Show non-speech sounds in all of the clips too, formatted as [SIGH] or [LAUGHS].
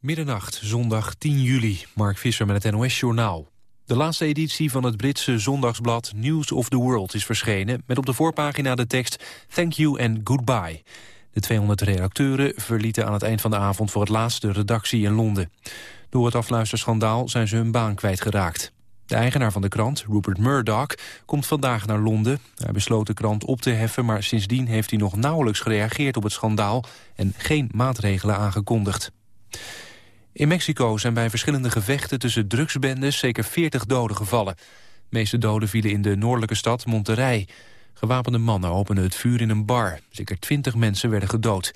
Middernacht, zondag 10 juli. Mark Visser met het NOS-journaal. De laatste editie van het Britse zondagsblad News of the World is verschenen... met op de voorpagina de tekst Thank you and goodbye. De 200 redacteuren verlieten aan het eind van de avond... voor het laatste redactie in Londen. Door het afluisterschandaal zijn ze hun baan kwijtgeraakt. De eigenaar van de krant, Rupert Murdoch, komt vandaag naar Londen. Hij besloot de krant op te heffen, maar sindsdien heeft hij nog nauwelijks gereageerd op het schandaal en geen maatregelen aangekondigd. In Mexico zijn bij verschillende gevechten tussen drugsbendes zeker 40 doden gevallen. De meeste doden vielen in de noordelijke stad Monterrey. Gewapende mannen openden het vuur in een bar. Zeker 20 mensen werden gedood.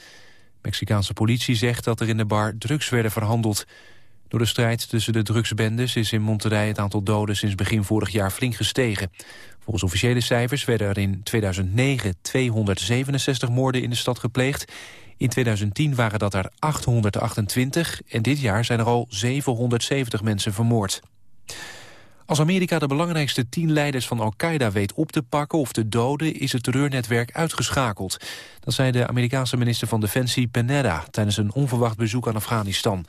Mexicaanse politie zegt dat er in de bar drugs werden verhandeld. Door de strijd tussen de drugsbendes is in Monterrey het aantal doden sinds begin vorig jaar flink gestegen. Volgens officiële cijfers werden er in 2009 267 moorden in de stad gepleegd. In 2010 waren dat er 828 en dit jaar zijn er al 770 mensen vermoord. Als Amerika de belangrijkste tien leiders van Al-Qaeda weet op te pakken of te doden, is het terreurnetwerk uitgeschakeld. Dat zei de Amerikaanse minister van Defensie Panetta tijdens een onverwacht bezoek aan Afghanistan.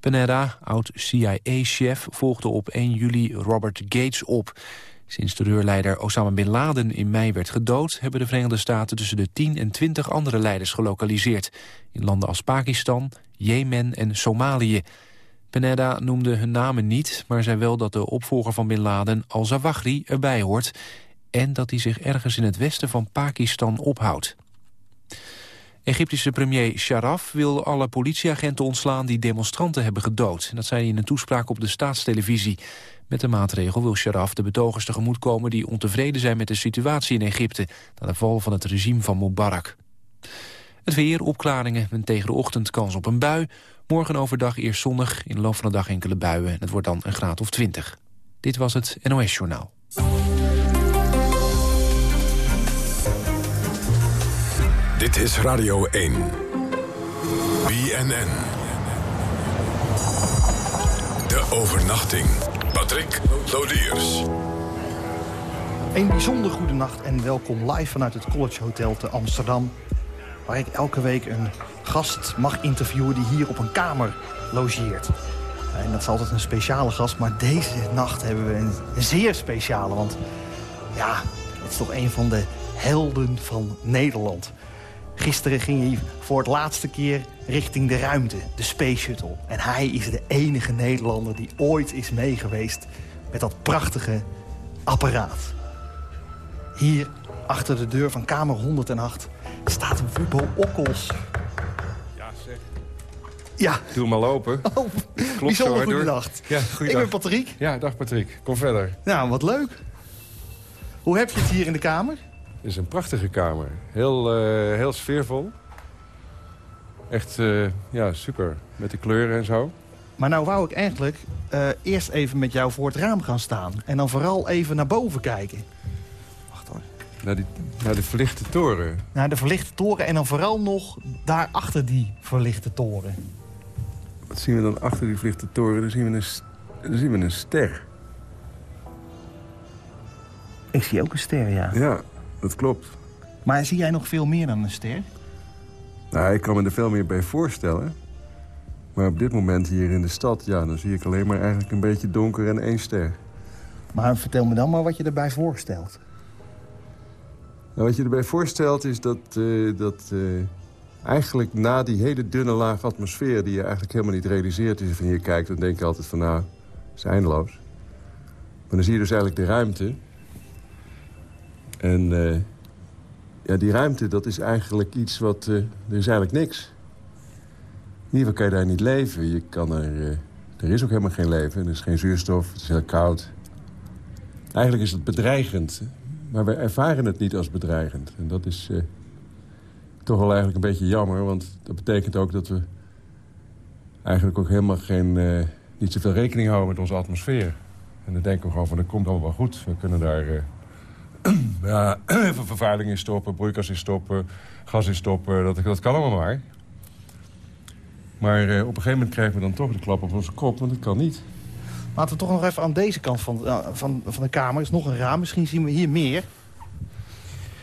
Panetta, oud-CIA-chef, volgde op 1 juli Robert Gates op. Sinds terreurleider Osama Bin Laden in mei werd gedood... hebben de Verenigde Staten tussen de 10 en 20 andere leiders gelokaliseerd. In landen als Pakistan, Jemen en Somalië. Panetta noemde hun namen niet, maar zei wel dat de opvolger van Bin Laden... al-Zawahri erbij hoort en dat hij zich ergens in het westen van Pakistan ophoudt. Egyptische premier Sharaf wil alle politieagenten ontslaan die demonstranten hebben gedood. Dat zei hij in een toespraak op de staatstelevisie. Met de maatregel wil Sharaf de betogers tegemoetkomen die ontevreden zijn met de situatie in Egypte... na de val van het regime van Mubarak. Het weer, opklaringen en tegen de ochtend kans op een bui. Morgen overdag eerst zonnig, in de loop van de dag enkele buien. Het wordt dan een graad of 20. Dit was het NOS Journaal. Dit is Radio 1. BNN. De overnachting. Patrick Lodiers. Een bijzonder goede nacht en welkom live vanuit het College Hotel te Amsterdam... waar ik elke week een gast mag interviewen die hier op een kamer logeert. En dat is altijd een speciale gast, maar deze nacht hebben we een zeer speciale. Want ja, het is toch een van de helden van Nederland. Gisteren ging hij voor het laatste keer richting de ruimte, de Space Shuttle. En hij is de enige Nederlander die ooit is meegeweest met dat prachtige apparaat. Hier, achter de deur van kamer 108, staat Wubbo Okkels. Ja, zeg. Ja. Doe maar lopen. [LAUGHS] Oh, Klopt bijzonder goedenacht. Ja, Ik goeiedag. ben Patrick. Ja, dag Patrick. Kom verder. Nou, wat leuk. Hoe heb je het hier in de kamer? Het is een prachtige kamer. Heel, eh, heel sfeervol. Echt, eh, ja, super. Met de kleuren en zo. Maar nou wou ik eigenlijk eh, eerst even met jou voor het raam gaan staan. En dan vooral even naar boven kijken. Wacht hoor. Naar die, naar de verlichte toren. Naar de verlichte toren en dan vooral nog daarachter die verlichte toren. Wat zien we dan achter die verlichte toren? Dan zien we een, dan zien we een ster. Ik zie ook een ster, ja. Ja, dat klopt. Maar zie jij nog veel meer dan een ster? Nou, ik kan me er veel meer bij voorstellen. Maar op dit moment hier in de stad, ja, dan zie ik alleen maar eigenlijk een beetje donker en één ster. Maar vertel me dan maar wat je erbij voorstelt. Nou, wat je erbij voorstelt is dat, eh, dat eh, eigenlijk na die hele dunne laag atmosfeer... die je eigenlijk helemaal niet realiseert als je van hier kijkt... dan denk je altijd van nou, het is eindeloos. Maar dan zie je dus eigenlijk de ruimte. En eh, ja, die ruimte, dat is eigenlijk iets wat... eh, er is eigenlijk niks. In ieder geval kan je daar niet leven. Je kan er, eh, er is ook helemaal geen leven. Er is geen zuurstof, het is heel koud. Eigenlijk is het bedreigend. Maar wij ervaren het niet als bedreigend. En dat is toch wel eigenlijk een beetje jammer. Want dat betekent ook dat we eigenlijk ook helemaal geen, niet zoveel rekening houden met onze atmosfeer. En dan denken we gewoon van, dat komt allemaal wel goed. We kunnen daar [CLEARS THROAT] ja, [CLEARS THROAT] even vervuiling in stoppen, broeikas in stoppen, gas in stoppen. Dat, dat kan allemaal maar. Maar eh, op een gegeven moment krijgen we dan toch de klap op onze kop, want dat kan niet. Laten we toch nog even aan deze kant van, eh, van, van de kamer. Er is nog een raam, misschien zien we hier meer.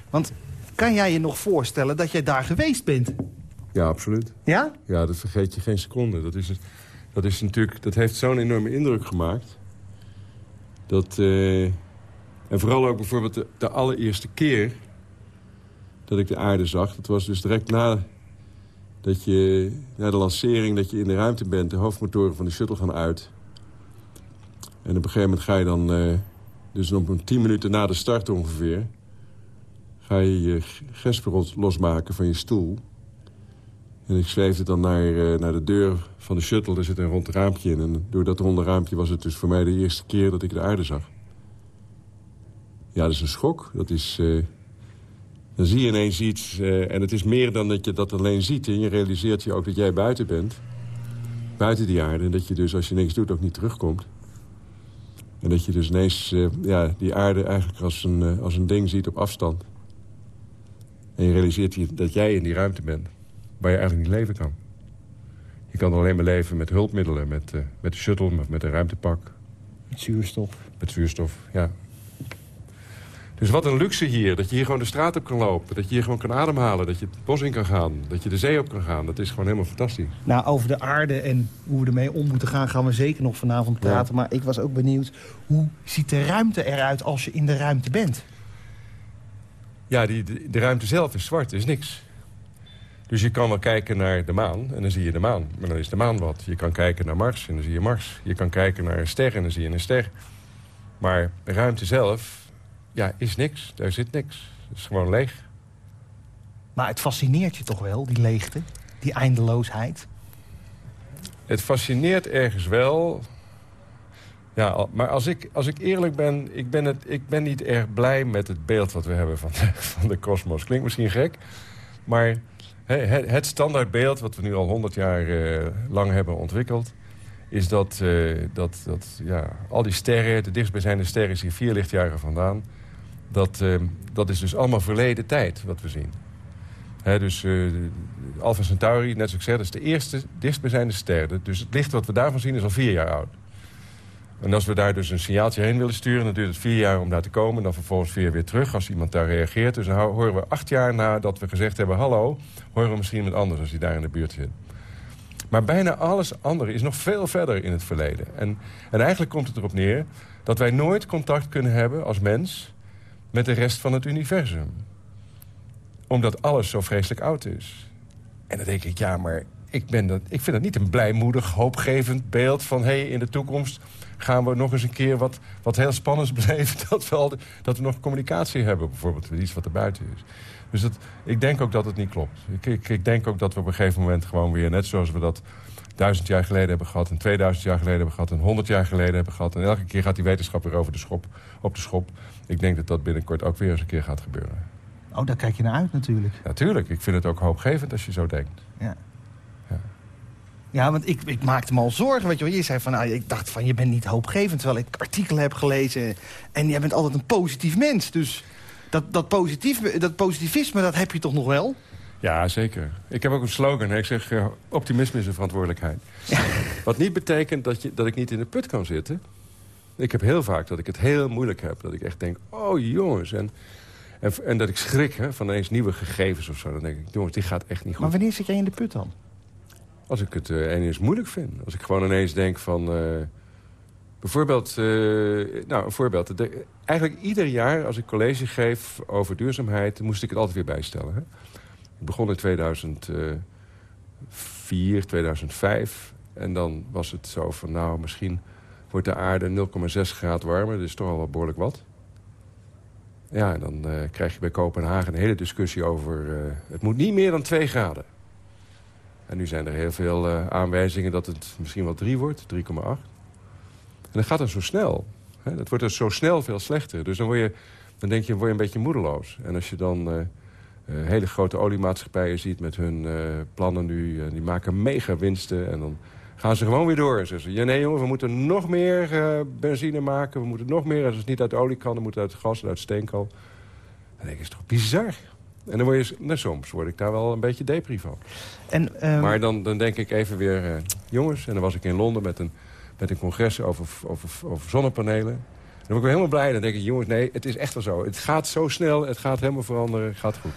Want kan jij je nog voorstellen dat jij daar geweest bent? Ja, absoluut. Ja? Ja, dat vergeet je geen seconde. Dat, is, dat, is natuurlijk, dat heeft zo'n enorme indruk gemaakt. Dat, uh, en vooral ook bijvoorbeeld de, de, allereerste keer dat ik de aarde zag... dat was dus direct na, dat je, na de lancering dat je in de ruimte bent... de hoofdmotoren van de shuttle gaan uit. En op een gegeven moment ga je dan... Uh, dus op een tien minuten na de start ongeveer... ga je je gespen losmaken van je stoel... En ik zweefde dan naar, uh, naar de deur van de shuttle. Er zit een rond raampje in. En door dat ronde raampje was het dus voor mij de eerste keer dat ik de aarde zag. Ja, dat is een schok. Dat is, uh, dan zie je ineens iets. Uh, en het is meer dan dat je dat alleen ziet. En je realiseert je ook dat jij buiten bent. Buiten die aarde. En dat je dus als je niks doet ook niet terugkomt. En dat je dus ineens ja, die aarde eigenlijk als een, als een ding ziet op afstand. En je realiseert je dat jij in die ruimte bent waar je eigenlijk niet leven kan. Je kan alleen maar leven met hulpmiddelen, met, met de shuttle, met, met een ruimtepak. Met zuurstof. Met zuurstof, ja. Dus wat een luxe hier, dat je hier gewoon de straat op kan lopen. Dat je hier gewoon kan ademhalen, dat je het bos in kan gaan. Dat je de zee op kan gaan, dat is gewoon helemaal fantastisch. Nou, over de aarde en hoe we ermee om moeten gaan... gaan we zeker nog vanavond praten. Maar ik was ook benieuwd, hoe ziet de ruimte eruit als je in de ruimte bent? Ja, die, de, de ruimte zelf is zwart, is niks. Dus je kan wel kijken naar de maan en dan zie je de maan. Maar dan is de maan wat. Je kan kijken naar Mars en dan zie je Mars. Je kan kijken naar een ster en dan zie je een ster. Maar de ruimte zelf, ja, is niks. Daar zit niks. Het is gewoon leeg. Maar het fascineert je toch wel, die leegte? Die eindeloosheid? Het fascineert ergens wel. Ja, maar als ik, als ik eerlijk ben, ik ben, het, ik ben niet erg blij met het beeld wat we hebben van de, [LAUGHS] van de kosmos. Klinkt misschien gek, maar het standaardbeeld wat we nu al honderd jaar uh, lang hebben ontwikkeld... is dat, uh, dat, dat ja, al die sterren, de dichtstbijzijnde sterren is hier vier lichtjaren vandaan... Dat, uh, dat is dus allemaal verleden tijd wat we zien. He, dus Alpha Centauri, net zoals ik zei, dat is de eerste dichtstbijzijnde ster. Dus het licht wat we daarvan zien is al vier jaar oud. En als we daar dus een signaaltje heen willen sturen... dan duurt het vier jaar om daar te komen. Dan vervolgens vier weer terug als iemand daar reageert. Dus dan horen we acht jaar nadat we gezegd hebben... hallo, horen we misschien iemand anders als die daar in de buurt zit. Maar bijna alles andere is nog veel verder in het verleden. En, en eigenlijk komt het erop neer dat wij nooit contact kunnen hebben als mens... met de rest van het universum. Omdat alles zo vreselijk oud is. En dan denk ik, ja, maar ik, ben dat, ik vind dat niet een blijmoedig, hoopgevend beeld van... hé, hey, in de toekomst gaan we nog eens een keer wat, wat heel spannends [LAUGHS] beleven... Dat we, dat we nog communicatie hebben, bijvoorbeeld, met iets wat er buiten is. Dus dat, ik denk ook dat het niet klopt. Ik, ik, denk ook dat we op een gegeven moment gewoon weer... net zoals we dat duizend jaar geleden hebben gehad... en 2000 jaar geleden hebben gehad en 100 jaar geleden hebben gehad... en elke keer gaat die wetenschap weer over de schop, op de schop. Ik denk dat dat binnenkort ook weer eens een keer gaat gebeuren. Oh, daar kijk je naar uit natuurlijk. Natuurlijk. Ik vind het ook hoopgevend als je zo denkt. Ja. Ja, want ik, ik maakte me al zorgen. Weet je, wel. je zei van, nou, ik dacht van, je bent niet hoopgevend. Terwijl ik artikelen heb gelezen. En jij bent altijd een positief mens. Dus dat, dat, positief, dat positivisme, dat heb je toch nog wel? Ja, zeker. Ik heb ook een slogan. Ik zeg, uh, optimisme is een verantwoordelijkheid. Wat niet betekent dat, je, dat ik niet in de put kan zitten. Ik heb heel vaak dat ik het heel moeilijk heb. Dat ik echt denk, oh jongens. En, en, en dat ik schrik hè, van ineens nieuwe gegevens of zo. Dan denk ik, jongens, die gaat echt niet goed. Maar wanneer zit jij in de put dan? Als ik het uh, ineens moeilijk vind. Als ik gewoon ineens denk van... Uh, bijvoorbeeld, uh, nou een voorbeeld. De, eigenlijk ieder jaar als ik college geef over duurzaamheid... moest ik het altijd weer bijstellen. Hè? Ik begon in 2004, 2005. En dan was het zo van, nou misschien wordt de aarde 0,6 graden warmer. Dat is toch al wel behoorlijk wat. Ja, en dan krijg je bij Kopenhagen een hele discussie over... het moet niet meer dan 2 graden. En nu zijn er heel veel uh, aanwijzingen dat het misschien wel 3 wordt, 3,8. En dan gaat het zo snel. Hè? Dat wordt dus zo snel veel slechter. Dus dan, word je, dan denk je, word je een beetje moedeloos. En als je dan hele grote oliemaatschappijen ziet met hun plannen nu... die maken mega winsten en dan gaan ze gewoon weer door. Zeggen ze, ja nee jongen, we moeten nog meer benzine maken. We moeten nog meer, als het niet uit olie kan, dan moet het uit gas en uit steenkool. Dan denk ik, is toch bizar? En dan word je, nou, soms word ik daar wel een beetje depri van. En, um... Maar dan, dan denk ik even weer, uh, jongens... en dan was ik in Londen met een, met een congres over, over, over zonnepanelen. Dan ben ik weer helemaal blij. Dan denk ik, jongens, nee, het is echt wel zo. Het gaat zo snel, het gaat helemaal veranderen, het gaat goed.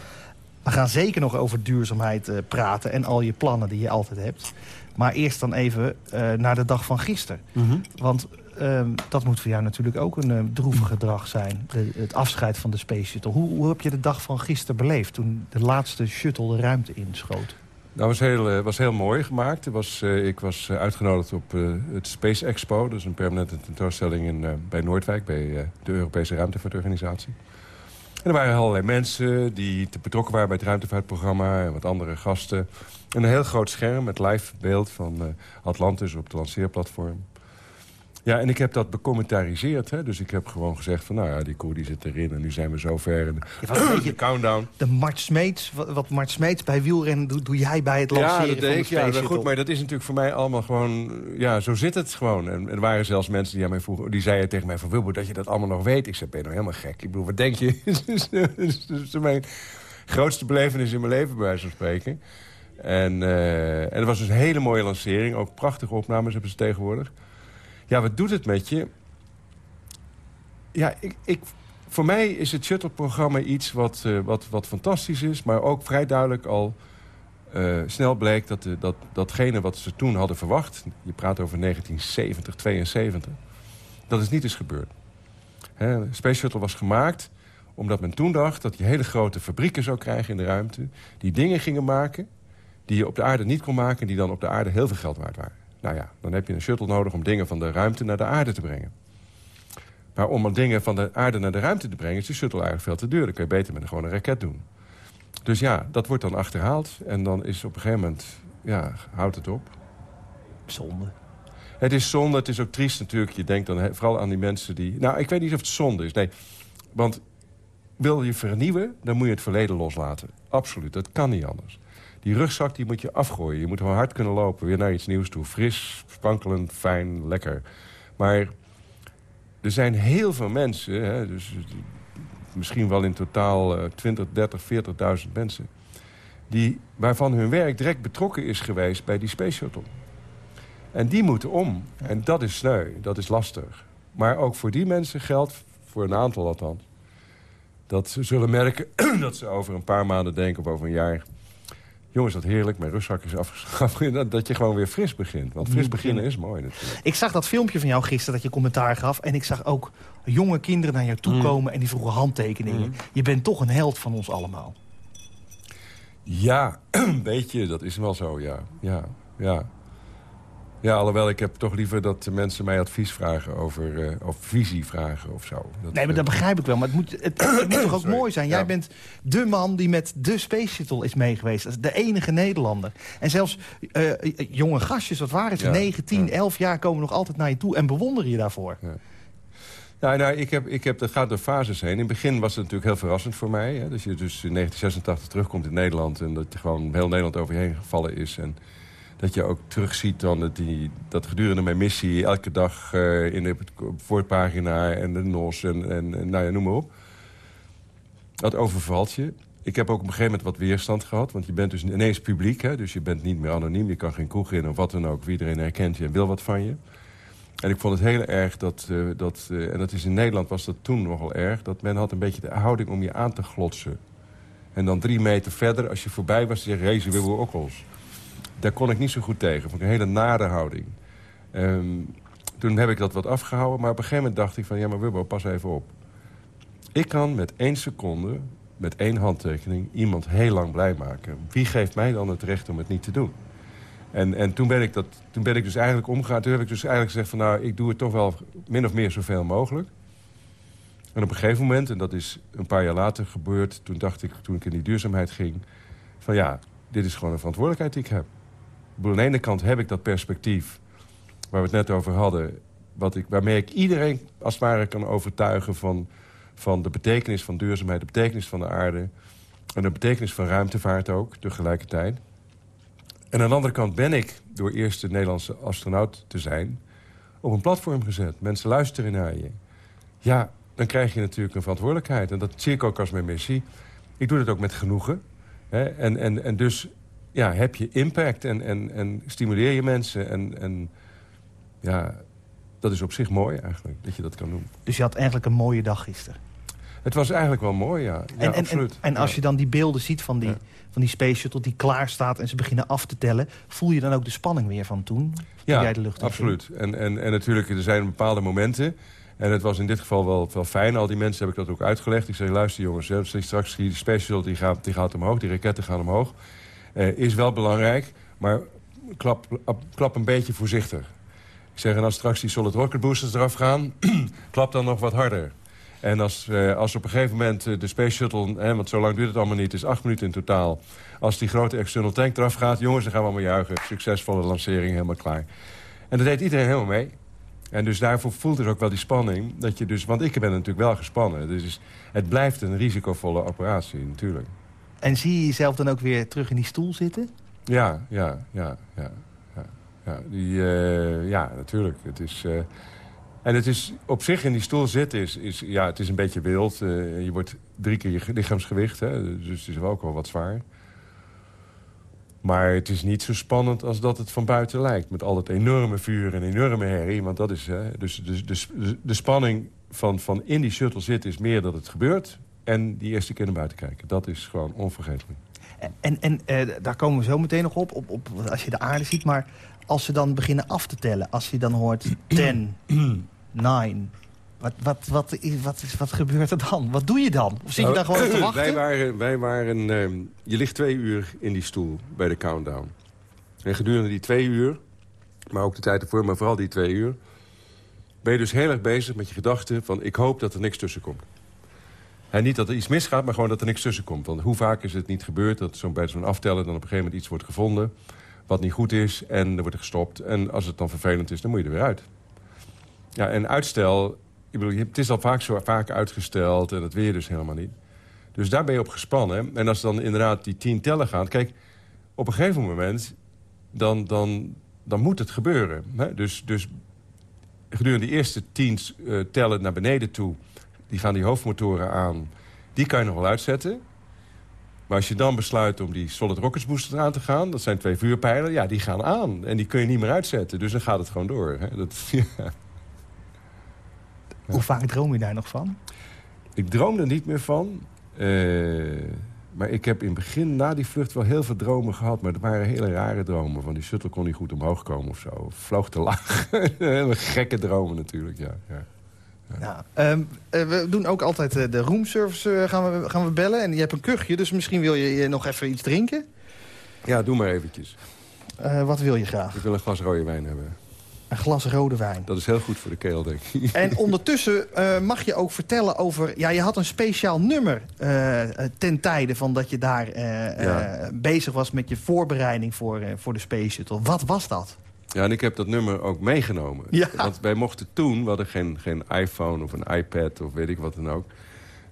We gaan zeker nog over duurzaamheid uh, praten en al je plannen die je altijd hebt. Maar eerst dan even uh, naar de dag van gisteren. Mhm. Want uh, dat moet voor jou natuurlijk ook een uh, droevige dag zijn. De, het afscheid van de Space Shuttle. Hoe, hoe, heb je de dag van gisteren beleefd toen de laatste shuttle de ruimte inschoot? Dat was heel, was heel mooi gemaakt. Was, ik was uitgenodigd op het Space Expo. Dat is een permanente tentoonstelling in, bij Noordwijk... bij de Europese Ruimtevaartorganisatie. En er waren allerlei mensen die te betrokken waren bij het ruimtevaartprogramma... en wat andere gasten. En een heel groot scherm met live beeld van uh, Atlantis op het lanceerplatform. Ja, en ik heb dat becommentariseerd. Hè? Dus ik heb gewoon gezegd van, nou ja, die koe die zit erin... en nu zijn we zo ver. En een beetje [CLEARS THROAT] countdown. De Mart Smeets, wat, Mart Smeets bij wielrennen doe, doe jij bij het lanceren ja, dat deed de Ja, goed, maar dat is natuurlijk voor mij allemaal gewoon... Ja, zo zit het gewoon. En er waren zelfs mensen die aan mij vroegen... die zeiden tegen mij van, Wilbert, dat je dat allemaal nog weet. Ik zei, ben je nou helemaal gek? Ik bedoel, wat denk je? [LAUGHS] dat is mijn grootste belevenis in mijn leven, bij wijze van spreken. En, uh, en het was dus een hele mooie lancering. Ook prachtige opnames hebben ze tegenwoordig. Ja, wat doet het met je? Ja, ik, ik, voor mij is het shuttle-programma iets wat, uh, wat, wat fantastisch is... maar ook vrij duidelijk al uh, snel bleek dat, dat datgene wat ze toen hadden verwacht... je praat over 1970, 72, dat is niet is gebeurd. Hè, Space Shuttle was gemaakt omdat men toen dacht dat je hele grote fabrieken zou krijgen in de ruimte... die dingen gingen maken die je op de aarde niet kon maken... en die dan op de aarde heel veel geld waard waren. Nou ja, dan heb je een shuttle nodig om dingen van de ruimte naar de aarde te brengen. Maar om dingen van de aarde naar de ruimte te brengen... is de shuttle eigenlijk veel te duur. Dan kun je beter met een gewone raket doen. Dus ja, dat wordt dan achterhaald. En dan is op een gegeven moment... Ja, houdt het op. Zonde. Het is zonde, het is ook triest natuurlijk. Je denkt dan vooral aan die mensen die... Nou, ik weet niet of het zonde is. Nee, want wil je vernieuwen, dan moet je het verleden loslaten. Absoluut, dat kan niet anders. Die rugzak die moet je afgooien. Je moet gewoon hard kunnen lopen, weer naar iets nieuws toe. Fris, sprankelend, fijn, lekker. Maar er zijn heel veel mensen... Hè, dus misschien wel in totaal uh, 20, 30, 40.000 mensen... Die, waarvan hun werk direct betrokken is geweest bij die Space Shuttle. En die moeten om. En dat is sneu, dat is lastig. Maar ook voor die mensen geldt, voor een aantal althans... dat ze zullen merken [CLEARS THROAT] dat ze over een paar maanden denken... of over een jaar jongens, dat heerlijk, mijn rugzak is [LAUGHS] afgeschaft. dat je gewoon weer fris begint. Want fris beginnen is mooi natuurlijk. Ik zag dat filmpje van jou gisteren dat je commentaar gaf. En ik zag ook jonge kinderen naar jou toe Mm. komen en die vroegen handtekeningen. Je bent toch een held van ons allemaal. Ja, [CLEARS THROAT] een beetje, dat is wel zo, ja. Ja, ja. Ja, alhoewel ik heb toch liever dat mensen mij advies vragen over... eh, of visie vragen of zo. Dat, Nee, maar eh, dat begrijp ik wel. Maar het moet, het, het moet toch ook [COUGHS] Sorry. mooi zijn. Jij Ja. bent de man die met de Space Shuttle is meegeweest. De enige Nederlander. En zelfs eh, jonge gastjes, wat waren ze? Ja, 9, 10, ja. 11 jaar komen nog altijd naar je toe en bewonderen je daarvoor. Nou, nou ik heb, ik heb, dat gaat door fases heen. In het begin was het natuurlijk heel verrassend voor mij. Hè, dat je dus in 1986 terugkomt in Nederland... en dat je gewoon heel Nederland over je heen gevallen is. En dat je ook terugziet dan dat, die, dat gedurende mijn missie... elke dag eh, in de voorpagina en de NOS en, en, nou ja, noem maar op. Dat overvalt je. Ik heb ook op een gegeven moment wat weerstand gehad. Want je bent dus ineens publiek. Hè, dus je bent niet meer anoniem. Je kan geen kroeg in of wat dan ook. Iedereen herkent je en wil wat van je. En ik vond het heel erg dat, eh, dat eh, en dat is in Nederland was dat toen nogal erg... dat men had een beetje de houding om je aan te glotsen. En dan drie meter verder, als je voorbij was, zeg je... Hé, ze willen ook ons. Daar kon ik niet zo goed tegen. Ik een hele nare houding. Ehm, toen heb ik dat wat afgehouden. Maar op een gegeven moment dacht ik van... ja, maar Wubbo, pas even op. Ik kan met één seconde, met één handtekening... iemand heel lang blij maken. Wie geeft mij dan het recht om het niet te doen? En, en toen, ben ik dat, toen ben ik dus eigenlijk omgegaan. Toen heb ik dus eigenlijk gezegd van... nou, ik doe het toch wel min of meer zoveel mogelijk. En op een gegeven moment, en dat is een paar jaar later gebeurd... toen dacht ik, toen ik in die duurzaamheid ging... van ja, dit is gewoon een verantwoordelijkheid die ik heb. Aan de ene kant heb ik dat perspectief... waar we het net over hadden... Wat ik, waarmee ik iedereen als het ware kan overtuigen... Van, van de betekenis van duurzaamheid, de betekenis van de aarde... en de betekenis van ruimtevaart ook, tegelijkertijd... En aan de andere kant ben ik, door eerste Nederlandse astronaut te zijn... op een platform gezet. Mensen luisteren naar je. Ja, dan krijg je natuurlijk een verantwoordelijkheid. En dat zie ik ook als mijn missie. Ik doe dat ook met genoegen. Hè? En, en, en dus ja, heb je impact en, en, en stimuleer je mensen. En, en ja, dat is op zich mooi eigenlijk, dat je dat kan doen. Dus je had eigenlijk een mooie dag gisteren. Het was eigenlijk wel mooi, ja. ja en, en, absoluut. En, als je dan die beelden ziet van die, Ja. van die Space Shuttle die klaar staat... en ze beginnen af te tellen... voel je dan ook de spanning weer van toen? Ja, jij de lucht absoluut. En, en, en natuurlijk, er zijn bepaalde momenten... En het was in dit geval wel, wel fijn. Al die mensen heb ik dat ook uitgelegd. Ik zei, luister jongens, hè, straks die Space Shuttle die gaat, die gaat omhoog. Die raketten gaan omhoog. Eh, is wel belangrijk, maar klap, ap- klap een beetje voorzichtig. Ik zeg, en als straks die solid rocket boosters eraf gaan... [CLEARS THROAT] klap dan nog wat harder. En als, eh, als op een gegeven moment eh, de Space Shuttle... Hè, want zo lang duurt het allemaal niet, is acht minuten in totaal... als die grote external tank eraf gaat... jongens, dan gaan we allemaal juichen. Succesvolle lancering, helemaal klaar. En dat deed iedereen helemaal mee. En dus daarvoor voelt er ook wel die spanning. Dat je dus, want ik ben natuurlijk wel gespannen. Dus het blijft een risicovolle operatie, natuurlijk. En zie je jezelf dan ook weer terug in die stoel zitten? Ja, ja, ja, ja. Ja, ja, die, eh, ja natuurlijk. Het is, eh, en het is op zich in die stoel zitten is, is ja, het is een beetje wild. Eh, je wordt drie keer je ge- lichaamsgewicht, hè, dus het is wel ook wel wat zwaar. Maar het is niet zo spannend als dat het van buiten lijkt. Met al dat enorme vuur en enorme herrie. Want dat is, hè, dus, dus, dus de spanning van, van in die shuttle zitten is meer dat het gebeurt. En die eerste keer naar buiten kijken. Dat is gewoon onvergetelijk. En, en eh, daar komen we zo meteen nog op, op, op, als je de aarde ziet. Maar als ze dan beginnen af te tellen, als je dan hoort [CLEARS THROAT] 10, 9... Wat, wat, wat, is- wat, is, wat gebeurt er dan? Wat doe je dan? Of zit je dan gewoon te [CLEARS THROAT] wachten? Wij waren, wij waren ehm, je ligt twee uur in die stoel bij de countdown. En gedurende die twee uur, maar ook de tijd ervoor, maar vooral die twee uur... ben je dus heel erg bezig met je gedachten van... ik hoop dat er niks tussen komt. En niet dat er iets misgaat, maar gewoon dat er niks tussen komt. Want hoe vaak is het niet gebeurd dat zo bij zo'n aftellen... dan op een gegeven moment iets wordt gevonden wat niet goed is... en er wordt er gestopt. En als het dan vervelend is, dan moet je er weer uit. Ja, en uitstel... Ik bedoel, het is al vaak zo vaak uitgesteld en het weer dus helemaal niet. Dus daar ben je op gespannen. En als dan inderdaad die tien tellen gaan... Kijk, op een gegeven moment... dan, dan, dan moet het gebeuren. Hè? Dus, dus gedurende die eerste tien eh, tellen naar beneden toe... die gaan die hoofdmotoren aan. Die kan je nog wel uitzetten. Maar als je dan besluit om die solid rockets booster aan te gaan... dat zijn twee vuurpijlen, ja, die gaan aan. En die kun je niet meer uitzetten. Dus dan gaat het gewoon door. Hè? Dat, [LAUGHS] ja. Hoe vaak droom je daar nog van? Ik droom er niet meer van. Eh, maar ik heb in het begin, na die vlucht, wel heel veel dromen gehad. Maar het waren hele rare dromen. Van die shuttle kon niet goed omhoog komen of zo. Vloog te laag. [LAUGHS] hele gekke dromen natuurlijk, ja. ja. Ja, ehm, eh, we doen ook altijd eh, de roomservice eh, gaan, we, gaan we bellen. En je hebt een kuchje, dus misschien wil je nog even iets drinken. Ja, doe maar eventjes. Wat wil je graag? Ik wil een glas rode wijn hebben. Een glas rode wijn. Dat is heel goed voor de keel, denk ik. En [LAUGHS] ondertussen mag je ook vertellen over... Ja, je had een speciaal nummer ten tijde van dat je daar Ja. bezig was... met je voorbereiding voor, voor de Space Shuttle. Wat was dat? Ja, en ik heb dat nummer ook meegenomen. Ja. Want wij mochten toen, we hadden geen, geen iPhone of een iPad of weet ik wat dan ook.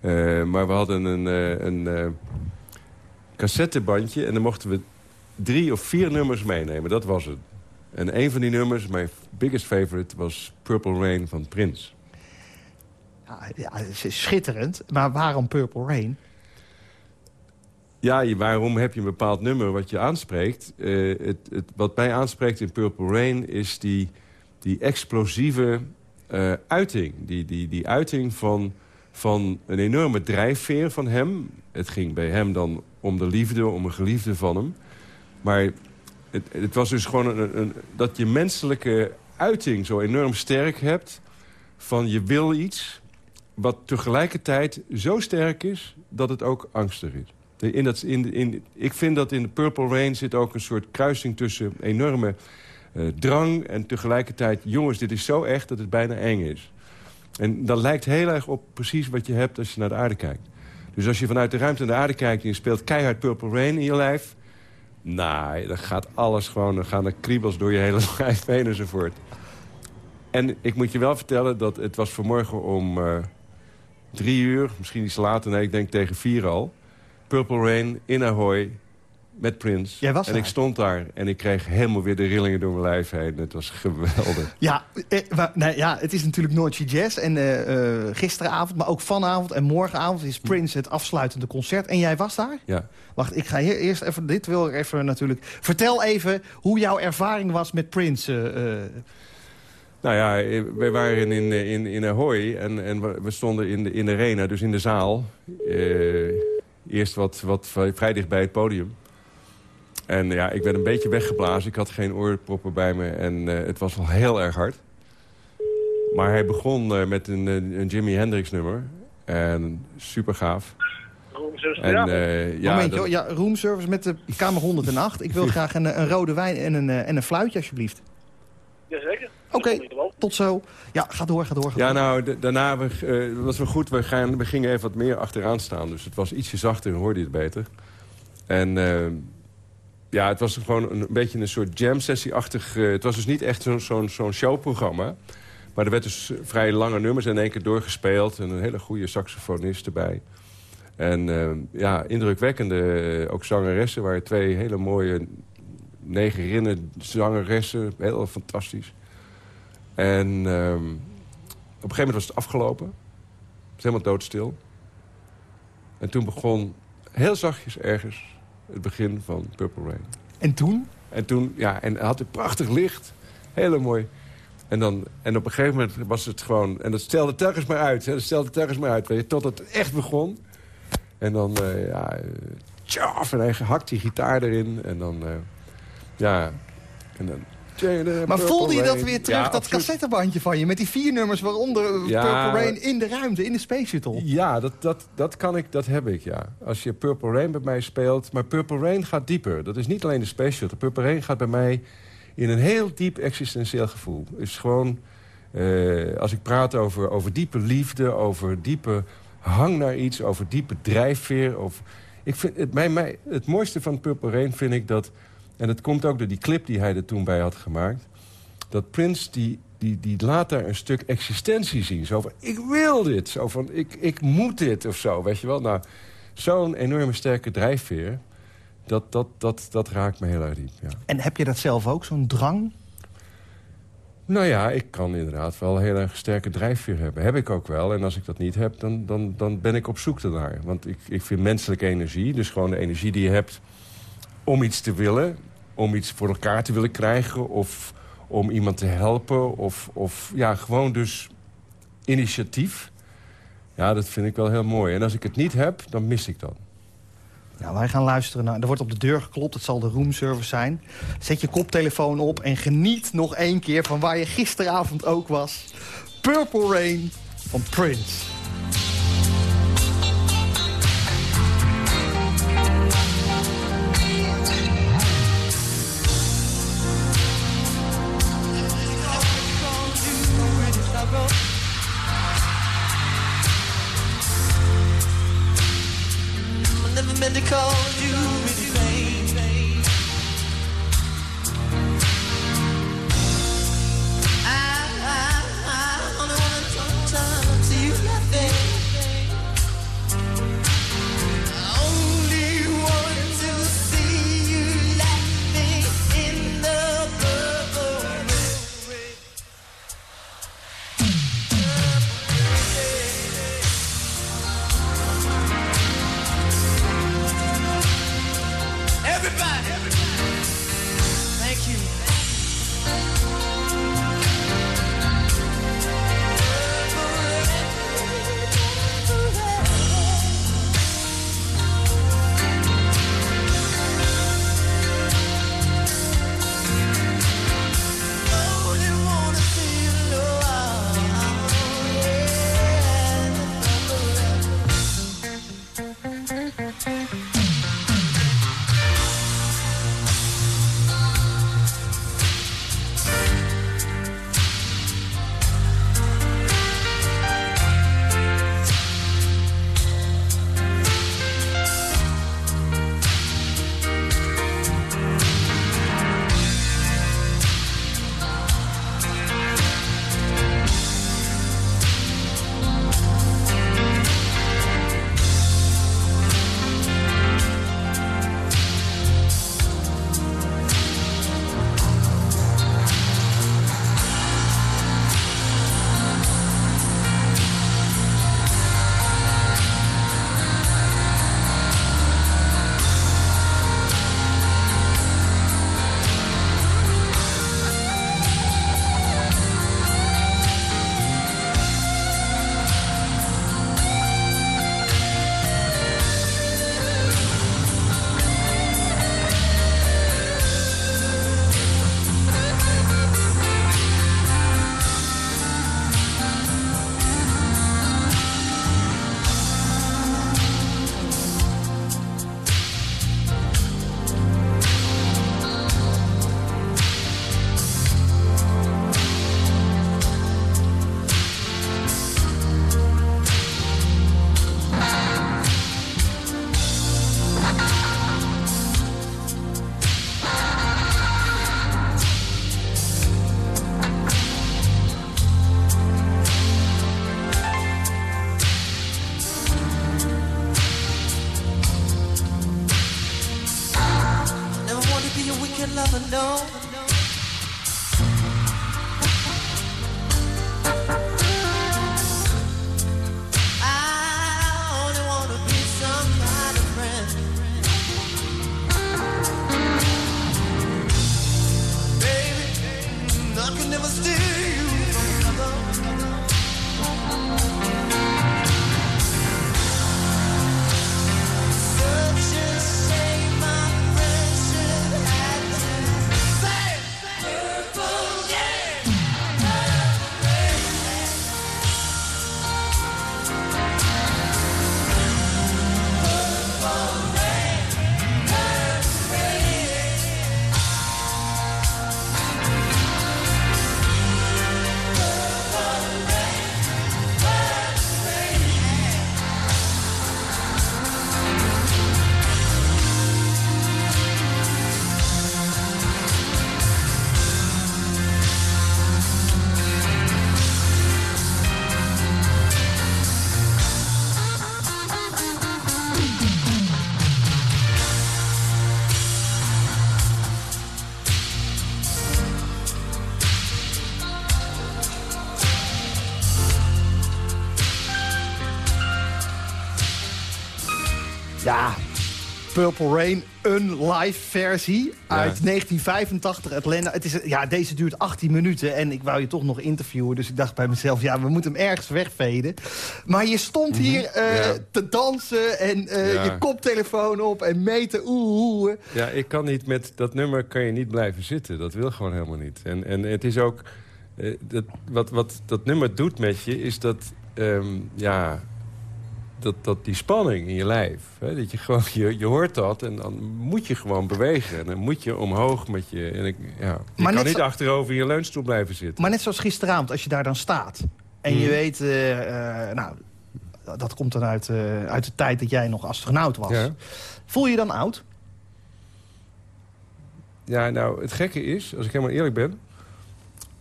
Eh, maar we hadden een, eh, een eh, cassettebandje en dan mochten we drie of vier nummers meenemen. Dat was het. En een van die nummers, mijn biggest favorite, was Purple Rain van Prince. Ja, ja, het is schitterend. Maar waarom Purple Rain? Ja, waarom heb je een bepaald nummer wat je aanspreekt? Eh, het, het, wat mij aanspreekt in Purple Rain is die, die explosieve eh, uiting. Die, die, die uiting van, van een enorme drijfveer van hem. Het ging bij hem dan om de liefde, om een geliefde van hem. Maar het, het was dus gewoon een, een, dat je menselijke uiting zo enorm sterk hebt... van je wil iets wat tegelijkertijd zo sterk is dat het ook angstig is. In dat, in, in, ik vind dat in de Purple Rain zit ook een soort kruising tussen enorme eh, drang... en tegelijkertijd, jongens, dit is zo echt dat het bijna eng is. En dat lijkt heel erg op precies wat je hebt als je naar de aarde kijkt. Dus als je vanuit de ruimte naar de aarde kijkt... en je speelt keihard Purple Rain in je lijf... nou, dan gaat alles gewoon... dan gaan er kriebels door je hele [LAUGHS] lijf heen enzovoort. En ik moet je wel vertellen dat het was vanmorgen om eh, drie uur... misschien iets later, nee, ik denk tegen vier al... Purple Rain in Ahoy met Prince. Jij was en daar. ik stond daar en ik kreeg helemaal weer de rillingen door mijn lijf heen. Het was geweldig. [LAUGHS] Ja, eh, nee, ja, het is natuurlijk Noordje Jazz. En eh, gisteravond, maar ook vanavond en morgenavond... is Prince het afsluitende concert. En jij was daar? Ja. Wacht, ik ga hier eerst even... Dit wil ik even natuurlijk... Vertel even hoe jouw ervaring was met Prince. eh, eh. Nou ja, we waren in, in, in Ahoy en, en we stonden in de, in de arena, dus in de zaal. Eerst wat, wat vrij dicht bij het podium. En ja, ik werd een beetje weggeblazen. Ik had geen oorproppen bij me en uh, het was wel heel erg hard. Maar hij begon uh, met een, een Jimi Hendrix nummer. En super gaaf. Roomservice, en, uh, ja, Momentje, dat... ja, roomservice met de kamer 108. Ik wil [LAUGHS] graag een, een rode wijn en een, en een fluitje, alsjeblieft. Jazeker. Oké, tot zo. Ja, ga door, ga door. Ga ja, nou, daarna we, uh, was wel goed. We, gaan, we gingen even wat meer achteraan staan. Dus het was ietsje zachter en hoorde je het beter. En uh, ja, het was gewoon een, een beetje een soort jam-sessie-achtig... Uh, het was dus niet echt zo'n zo zo'n showprogramma. Maar er werd dus vrij lange nummers in één keer doorgespeeld. En een hele goede saxofonist erbij. En ja, indrukwekkende ook zangeressen. waren twee hele mooie negerinnen zangeressen. Heel fantastisch. En um, op een gegeven moment was het afgelopen. Het was helemaal doodstil. En toen begon heel zachtjes ergens het begin van Purple Rain. En toen? En toen, ja, en had het prachtig licht. Hele mooi. En, dan, en op een gegeven moment was het gewoon... En dat stelde telkens maar uit. Hè, dat stelde telkens maar uit. Weet je, tot het echt begon. En dan, uh, ja... Uh, tjaf, en hij hakt die gitaar erin. En dan, uh, ja... En dan maar voelde je dat weer terug, dat cassettebandje van je... met die vier nummers, waaronder Purple Rain in de ruimte, in de Space Shuttle? Ja, dat, dat, dat, kan ik, dat heb ik, ja. Als je Purple Rain bij mij speelt... maar Purple Rain gaat dieper. Dat is niet alleen de Space Shuttle. Purple Rain gaat bij mij in een heel diep existentieel gevoel. is gewoon, uh, als ik praat over, over diepe liefde... over diepe hang naar iets, over diepe drijfveer... Of, ik vind het, mij, mij, het mooiste van Purple Rain vind ik dat en het komt ook door die clip die hij er toen bij had gemaakt. Dat Prince, die, die, die laat daar een stuk existentie zien. Zo van, ik wil dit. Zo van, ik, ik moet dit of zo, weet je wel. Nou, zo'n enorme sterke drijfveer... Dat, dat, dat, dat raakt me heel erg diep, ja. En heb je dat zelf ook, zo'n drang? Nou ja, ik kan inderdaad wel een heel erg sterke drijfveer hebben. Heb ik ook wel. En als ik dat niet heb, dan, dan, dan ben ik op zoek ernaar. Want ik, ik vind menselijke energie, dus gewoon de energie die je hebt om iets te willen om iets voor elkaar te willen krijgen... of om iemand te helpen. Of, of ja, gewoon dus initiatief. Ja, dat vind ik wel heel mooi. En als ik het niet heb, dan mis ik dat. Nou, wij gaan luisteren naar... Er wordt op de deur geklopt, het zal de roomservice zijn. Zet je koptelefoon op en geniet nog één keer... van waar je gisteravond ook was. Purple Rain van Prince. Purple Rain, een live versie uit 1985 Atlanta. Het is, ja, deze duurt 18 minuten en ik wou je toch nog interviewen. Dus ik dacht bij mezelf, ja, we moeten hem ergens wegveden. Maar je stond hier eh, Mhm. Ja. te dansen en eh, Ja. je koptelefoon op en meten oeh, oeh. Ja, ik kan niet met dat nummer kan je niet blijven zitten. Dat wil gewoon helemaal niet. En, en het is ook... eh, dat, wat, wat dat nummer doet met je, is dat... ehm, ja, dat, dat die spanning in je lijf. Hè, dat je gewoon, je, je hoort dat en dan moet je gewoon bewegen. En dan moet je omhoog met je... En ik, ja, je Maar kan niet zo- achterover in je leunstoel blijven zitten. Maar net zoals gisteravond, als je daar dan staat en je Mhm. weet, eh, eh, nou, dat komt dan uit, eh, uit de tijd dat jij nog astronaut was. Ja. Voel je je dan oud? Ja, nou, het gekke is, als ik helemaal eerlijk ben...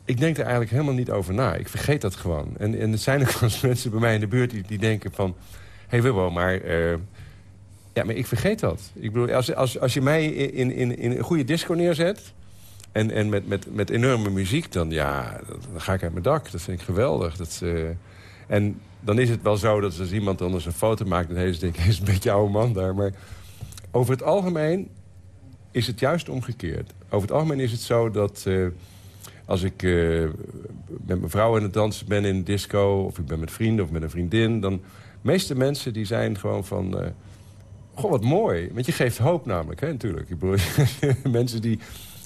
ik denk er eigenlijk helemaal niet over na. Ik vergeet dat gewoon. En, en er zijn ook wel eens [LAUGHS] mensen bij mij in de buurt die, die denken van... hey, Wibbo, maar... eh, ja, maar ik vergeet dat. Ik bedoel, als, als, als je mij in, in, in een goede disco neerzet... en, en met, met, met enorme muziek, dan, ja, dan ga ik uit mijn dak. Dat vind ik geweldig. Dat, eh, en dan is het wel zo dat als iemand anders een foto maakt... dan denken, hij is een beetje oude man daar. Maar over het algemeen is het juist omgekeerd. Over het algemeen is het zo dat eh, als ik met mijn vrouw aan het dansen ben in een disco... of ik ben met vrienden of met een vriendin... dan de meeste mensen die zijn gewoon van... eh, goh, wat mooi. Want je geeft hoop namelijk, hè, natuurlijk. Ik bedoel, [LAUGHS] mensen die,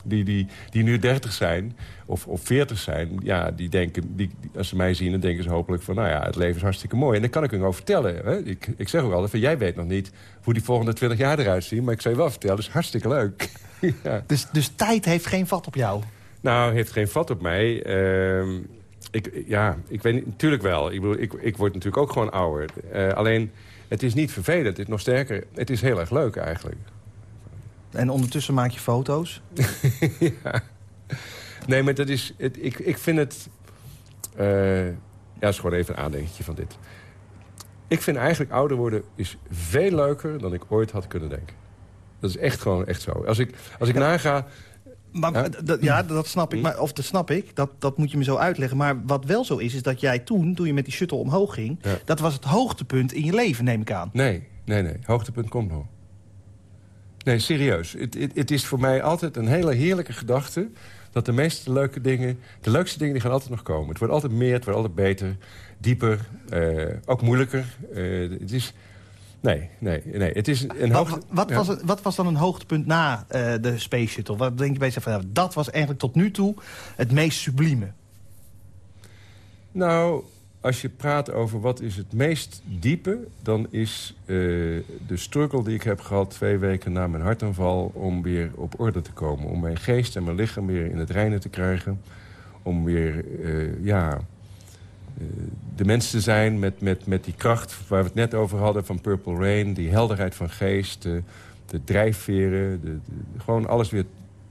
die, die, die nu 30 zijn of, of 40 zijn... ja, die denken, die, als ze mij zien, dan denken ze hopelijk van... nou ja, het leven is hartstikke mooi. En dat kan ik hun ook vertellen. Hè. Ik, ik zeg ook altijd van, jij weet nog niet hoe die volgende 20 jaar eruit zien... maar ik zou je wel vertellen, dat is hartstikke leuk. [LAUGHS] ja. Dus, dus tijd heeft geen vat op jou. Nou, heeft geen vat op mij. Ehm, ik, ja, ik weet niet, natuurlijk wel. Ik, bedoel, ik, ik word natuurlijk ook gewoon ouder. Eh, alleen, het is niet vervelend. Het is nog sterker. Het is heel erg leuk eigenlijk. En ondertussen maak je foto's. [LAUGHS] Nee, maar dat is... Het, ik, ik vind het... eh, ja, dat is gewoon even een aandenkertje van dit. Ik vind eigenlijk ouder worden is veel leuker dan ik ooit had kunnen denken. Dat is echt gewoon echt zo. Als ik, als ik naga... Maar, Ja? ja, dat snap ik. Maar, of dat snap ik. Dat, dat moet je me zo uitleggen. Maar wat wel zo is, is dat jij toen, toen je met die shuttle omhoog ging... Ja. dat was het hoogtepunt in je leven, neem ik aan. Nee, nee, nee. Hoogtepunt komt nog. Nee, serieus. Het, het, het is voor mij altijd een hele heerlijke gedachte... dat de meeste leuke dingen... de leukste dingen die gaan altijd nog komen. Het wordt altijd meer, het wordt altijd beter, dieper, eh, ook moeilijker. Eh, het is... Nee, nee, nee. Het is een Wat, hoogte... wat, was, het- wat was dan een hoogtepunt na eh, de Space Shuttle? Wat denk je bij jezelf van, nou, dat was eigenlijk tot nu toe het meest sublieme? Nou, als je praat over wat is het meest diepe... dan is eh, de struggle die ik heb gehad twee weken na mijn hartaanval... om weer op orde te komen. Om mijn geest en mijn lichaam weer in het reinen te krijgen. Om weer, eh, ja... eh, de mens te zijn met, met, met die kracht waar we het net over hadden van Purple Rain. Die helderheid van geest, de, de drijfveren. De, de- gewoon alles weer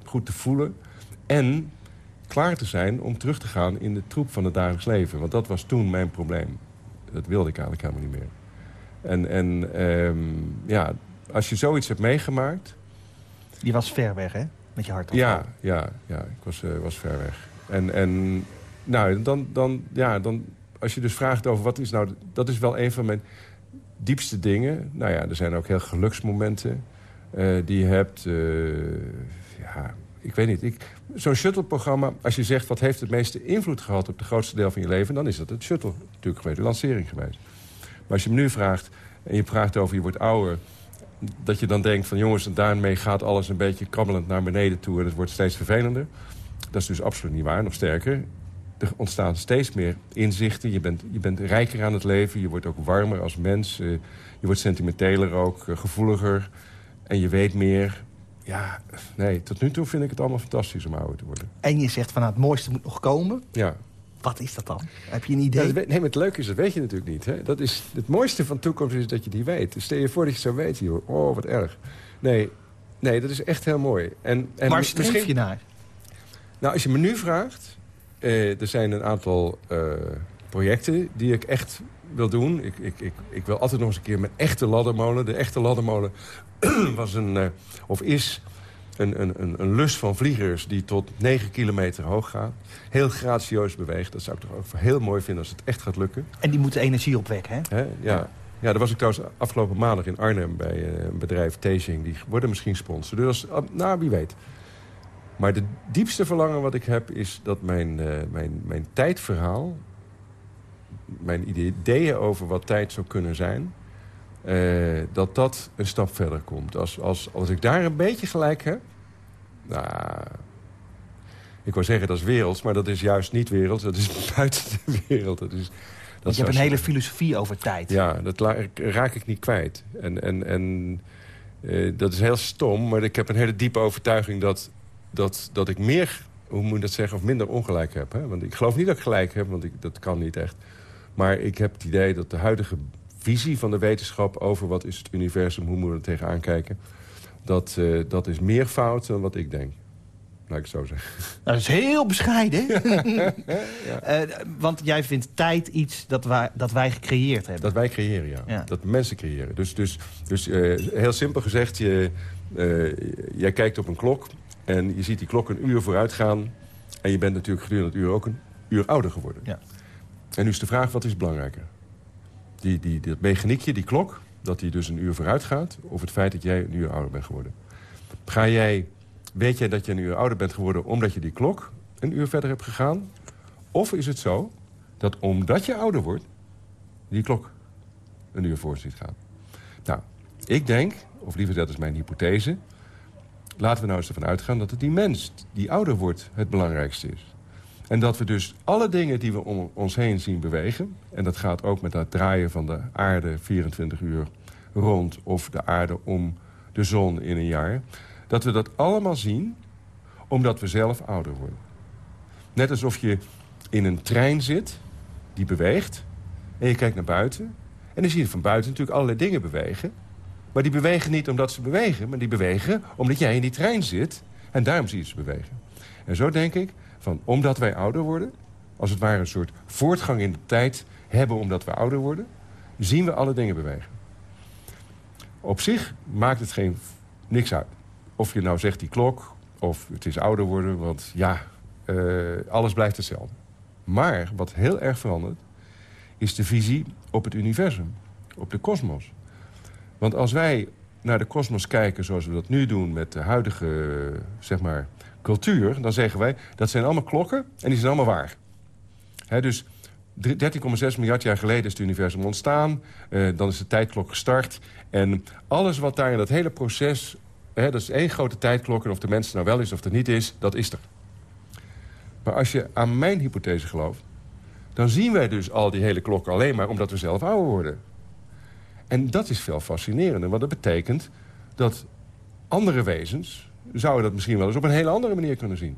goed te voelen. En klaar te zijn om terug te gaan in de troep van het dagelijks leven. Want dat was toen mijn probleem. Dat wilde ik eigenlijk helemaal niet meer. En, en ehm, ja, als je zoiets hebt meegemaakt... Je was ver weg, hè? Met je hart. Ja, ja, ja ik was, eh, was ver weg. En, en nou, dan, dan, ja, dan, als je dus vraagt over wat is nou... Dat is wel een van mijn diepste dingen. Nou ja, er zijn ook heel geluksmomenten eh, die je hebt. Eh, ja, ik weet niet. Ik, Zo'n shuttle-programma, als je zegt... wat heeft het meeste invloed gehad op de grootste deel van je leven... dan is dat het shuttle natuurlijk geweest, de lancering geweest. Maar als je me nu vraagt, en je praat over je wordt ouder... dat je dan denkt van jongens, en daarmee gaat alles een beetje krabbelend naar beneden toe... en het wordt steeds vervelender. Dat is dus absoluut niet waar, nog sterker. Er ontstaan steeds meer inzichten. Je bent, je bent rijker aan het leven, je wordt ook warmer als mens. eh, je wordt sentimenteler ook, eh, gevoeliger. En je weet meer. Ja, nee, tot nu toe vind ik het allemaal fantastisch om ouder te worden. En je zegt van nou, het mooiste moet nog komen. Ja. Wat is dat dan? Heb je een idee? weet- nee, maar het leuke is, dat weet je natuurlijk niet. Hè? Dat is, het mooiste van toekomst is dat je die weet. Dus stel je voor dat je zou weten, joh. Oh, wat erg. Nee, nee dat is echt heel mooi. En, en Waar streef je naar? Nou, als je me nu vraagt... eh, er zijn een aantal eh, projecten die ik echt wil doen. Ik, ik, ik, ik wil altijd nog eens een keer mijn echte laddermolen. De echte laddermolen [CLEARS THROAT] was een, eh, of is een, een, een, een lus van vliegers... die tot 9 kilometer hoog gaat. Heel gracieus beweegt. Dat zou ik toch ook heel mooi vinden als het echt gaat lukken. En die moeten energie opwekken, hè? Hè? Ja. ja, daar was ik trouwens afgelopen maandag in Arnhem... bij een bedrijf Tezing. Die worden misschien sponsor. Dus als- nou, wie weet. Maar de diepste verlangen wat ik heb... is dat mijn, eh, mijn, mijn tijdverhaal... mijn ideeën over wat tijd zou kunnen zijn... eh, dat dat een stap verder komt. Als, als, als ik daar een beetje gelijk heb... Nou, ik wou zeggen dat is werelds, maar dat is juist niet werelds. Dat is [LAUGHS] buiten de wereld. Dat is, dat je hebt een hele filosofie over tijd. ja, dat raak ik niet kwijt. En, en, en eh, dat is heel stom, maar ik heb een hele diepe overtuiging... dat, dat, dat ik meer, hoe moet je dat zeggen, of minder ongelijk heb. Hè? Want ik geloof niet dat ik gelijk heb, want ik, dat kan niet echt. Maar ik heb het idee dat de huidige visie van de wetenschap... over wat is het universum, hoe moeten we er tegenaan kijken... Dat, eh, dat is meer fout dan wat ik denk. Laat ik het zo zeggen. Nou, dat is heel bescheiden. [LAUGHS] Eh, want jij vindt tijd iets dat wij, dat wij gecreëerd hebben. Dat wij creëren, ja. Ja. Dat mensen creëren. Dus, dus, dus eh, heel simpel gezegd, je, jij kijkt op een klok... en je ziet die klok een uur vooruit gaan... en je bent natuurlijk gedurende het uur ook een uur ouder geworden. Ja. En nu is de vraag, wat is belangrijker? Die, die, dat mechaniekje, die klok, dat die dus een uur vooruit gaat... of het feit dat jij een uur ouder bent geworden? Ga jij, weet jij dat je een uur ouder bent geworden... omdat je die klok een uur verder hebt gegaan? Of is het zo dat omdat je ouder wordt... die klok een uur voor ziet gaan? Nou, ik denk, of liever dat is mijn hypothese... laten we nou eens ervan uitgaan dat het die mens die ouder wordt het belangrijkste is. En dat we dus alle dingen die we om ons heen zien bewegen... en dat gaat ook met dat draaien van de aarde 24 uur rond... of de aarde om de zon in een jaar... dat we dat allemaal zien omdat we zelf ouder worden. Net alsof je in een trein zit die beweegt... en je kijkt naar buiten... en dan zie je van buiten natuurlijk allerlei dingen bewegen... maar die bewegen niet omdat ze bewegen... maar die bewegen omdat jij in die trein zit... en daarom zie je ze bewegen. En zo denk ik, van omdat wij ouder worden... als het ware een soort voortgang in de tijd hebben omdat we ouder worden... zien we alle dingen bewegen. Op zich maakt het geen, niks uit. Of je nou zegt die klok, of het is ouder worden... want ja, eh, alles blijft hetzelfde. Maar wat heel erg verandert... is de visie op het universum, op de kosmos. Want als wij naar de kosmos kijken zoals we dat nu doen... met de huidige, zeg maar, cultuur... dan zeggen wij, dat zijn allemaal klokken en die zijn allemaal waar. Dus 13,6 miljard jaar geleden is het universum ontstaan. Eh, dan is de tijdklok gestart. En alles wat daar in dat hele proces... Dat is één grote tijdklok. En of de mens nou wel is of er niet is, dat is er. Maar als je aan mijn hypothese gelooft... dan zien wij dus al die hele klokken alleen maar omdat we zelf ouder worden. En dat is veel fascinerender. Want dat betekent dat andere wezens... zouden dat misschien wel eens op een hele andere manier kunnen zien.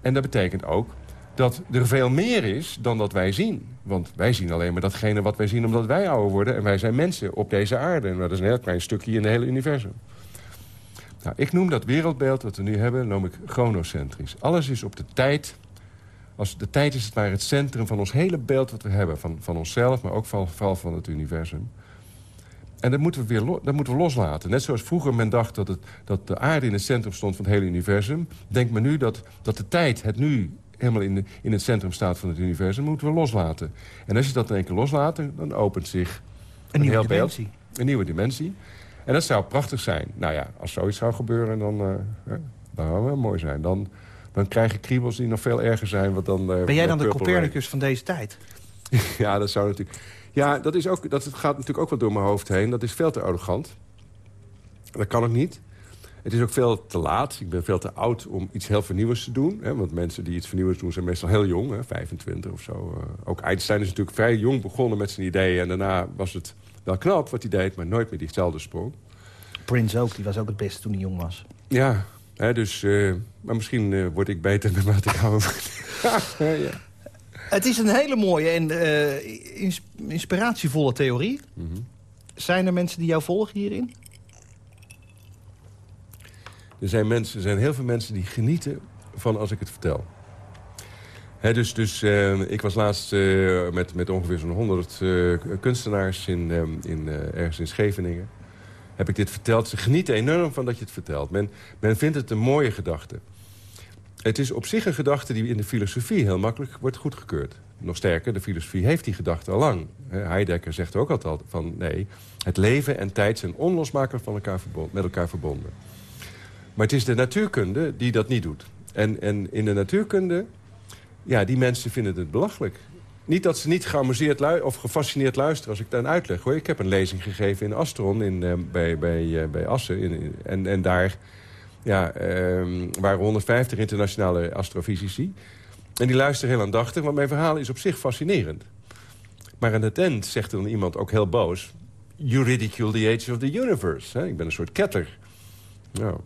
En dat betekent ook dat er veel meer is dan dat wij zien. Want wij zien alleen maar datgene wat wij zien omdat wij ouder worden... en wij zijn mensen op deze aarde. En dat is een heel klein stukje in het hele universum. Nou, ik noem dat wereldbeeld wat we nu hebben, noem ik chronocentrisch. Alles is op de tijd. Als de tijd is het waar het centrum van ons hele beeld wat we hebben. Van, van onszelf, maar ook van, vooral van het universum. En dat moeten, we weer dat moeten we loslaten. Net zoals vroeger men dacht dat, het, dat de aarde in het centrum stond van het hele universum... denkt men nu dat, dat de tijd, het nu, helemaal in, de, in het centrum staat van het universum... moeten we loslaten. En als je dat in één keer loslaat, dan opent zich Een nieuwe beeld. dimensie. Een nieuwe dimensie. En dat zou prachtig zijn. Nou ja, als zoiets zou gebeuren, dan... Dat zou wel mooi zijn. Dan, dan krijg je kriebels die nog veel erger zijn. Wat dan, eh, Ben jij dan de. Copernicus van deze tijd? [LAUGHS] Ja, dat zou natuurlijk... Ja, dat, is ook, dat gaat natuurlijk ook wel door mijn hoofd heen. Dat is veel te arrogant. Dat kan ook niet. Het is ook veel te laat. Ik ben veel te oud om iets heel vernieuwends te doen. Hè? Want mensen die iets vernieuwends doen zijn meestal heel jong. Hè? 25 of zo. Eh, ook Einstein is natuurlijk vrij jong begonnen met zijn ideeën. En daarna was het wel knap wat hij deed, maar nooit meer diezelfde sprong. Prince ook, die was ook het beste toen hij jong was. Ja, hè, dus... eh, maar misschien eh, word ik beter [LAUGHS] naarmate ik ouder word. [LAUGHS] [LAUGHS] ja. Het is een hele mooie en eh, ins- inspiratievolle theorie. Mhm. Zijn er mensen die jou volgen hierin? Er zijn, mensen, er zijn heel veel mensen die genieten van als ik het vertel. Dus dus eh, ik was laatst eh, met, met ongeveer zo'n 100 eh, kunstenaars in, in, ergens in Scheveningen. Heb ik dit verteld. Ze genieten enorm van dat je het vertelt. Men, men vindt het een mooie gedachte. Het is op zich een gedachte die in de filosofie heel makkelijk wordt goedgekeurd. Nog sterker, de filosofie heeft die gedachte al lang. Heidegger zegt ook altijd van nee, het leven en tijd zijn onlosmakelijk van elkaar met elkaar verbonden. Maar het is de natuurkunde die dat niet doet. En, en in de natuurkunde, ja, die mensen vinden het belachelijk. Niet dat ze niet geamuseerd of gefascineerd luisteren als ik dan uitleg. Hoor. Ik heb een lezing gegeven in Astron in, eh, bij, bij, eh, bij Assen. En, en daar ja, ehm, waren 150 internationale astrofysici. En die luisteren heel aandachtig, want mijn verhaal is op zich fascinerend. Maar aan het eind zegt dan iemand ook heel boos... You ridicule the age of the universe. Hè? Ik ben een soort ketter. Nou,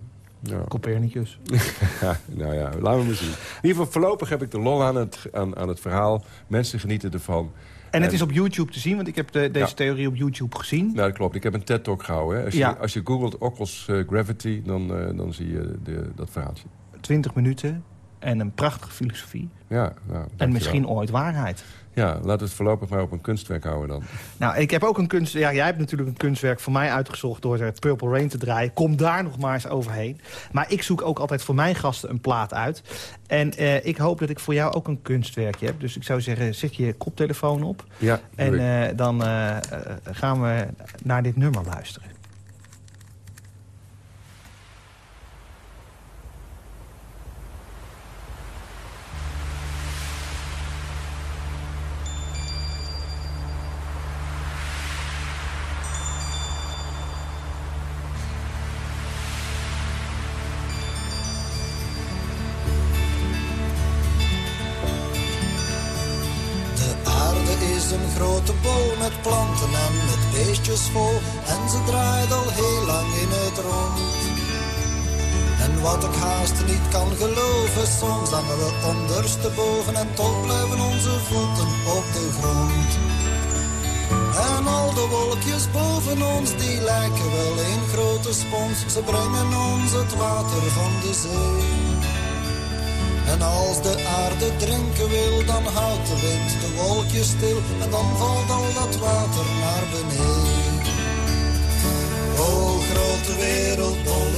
nou. Copernicus. [LAUGHS] Ja, nou ja, laten we maar zien. In ieder geval, voorlopig heb ik de lol aan het, aan, aan het verhaal. Mensen genieten ervan. En het is op YouTube te zien, want ik heb de, deze Ja. theorie op YouTube gezien. Nou, dat klopt. Ik heb een TED-talk gehouden. Als, je, Ja. als je googelt Oculus eh, Gravity, dan, eh, dan zie je de, dat verhaaltje. 20 minuten en een prachtige filosofie. Ja, nou, En misschien ooit waarheid. Ja, laten we het voorlopig maar op een kunstwerk houden dan. Nou, ik heb ook een kunst... Ja, jij hebt natuurlijk een kunstwerk voor mij uitgezocht... door het Purple Rain te draaien. Kom daar nog maar eens overheen. Maar ik zoek ook altijd voor mijn gasten een plaat uit. En eh, ik hoop dat ik voor jou ook een kunstwerkje heb. Dus ik zou zeggen, zet je koptelefoon op. Ja, En eh, dan eh, eh, gaan we naar dit nummer luisteren.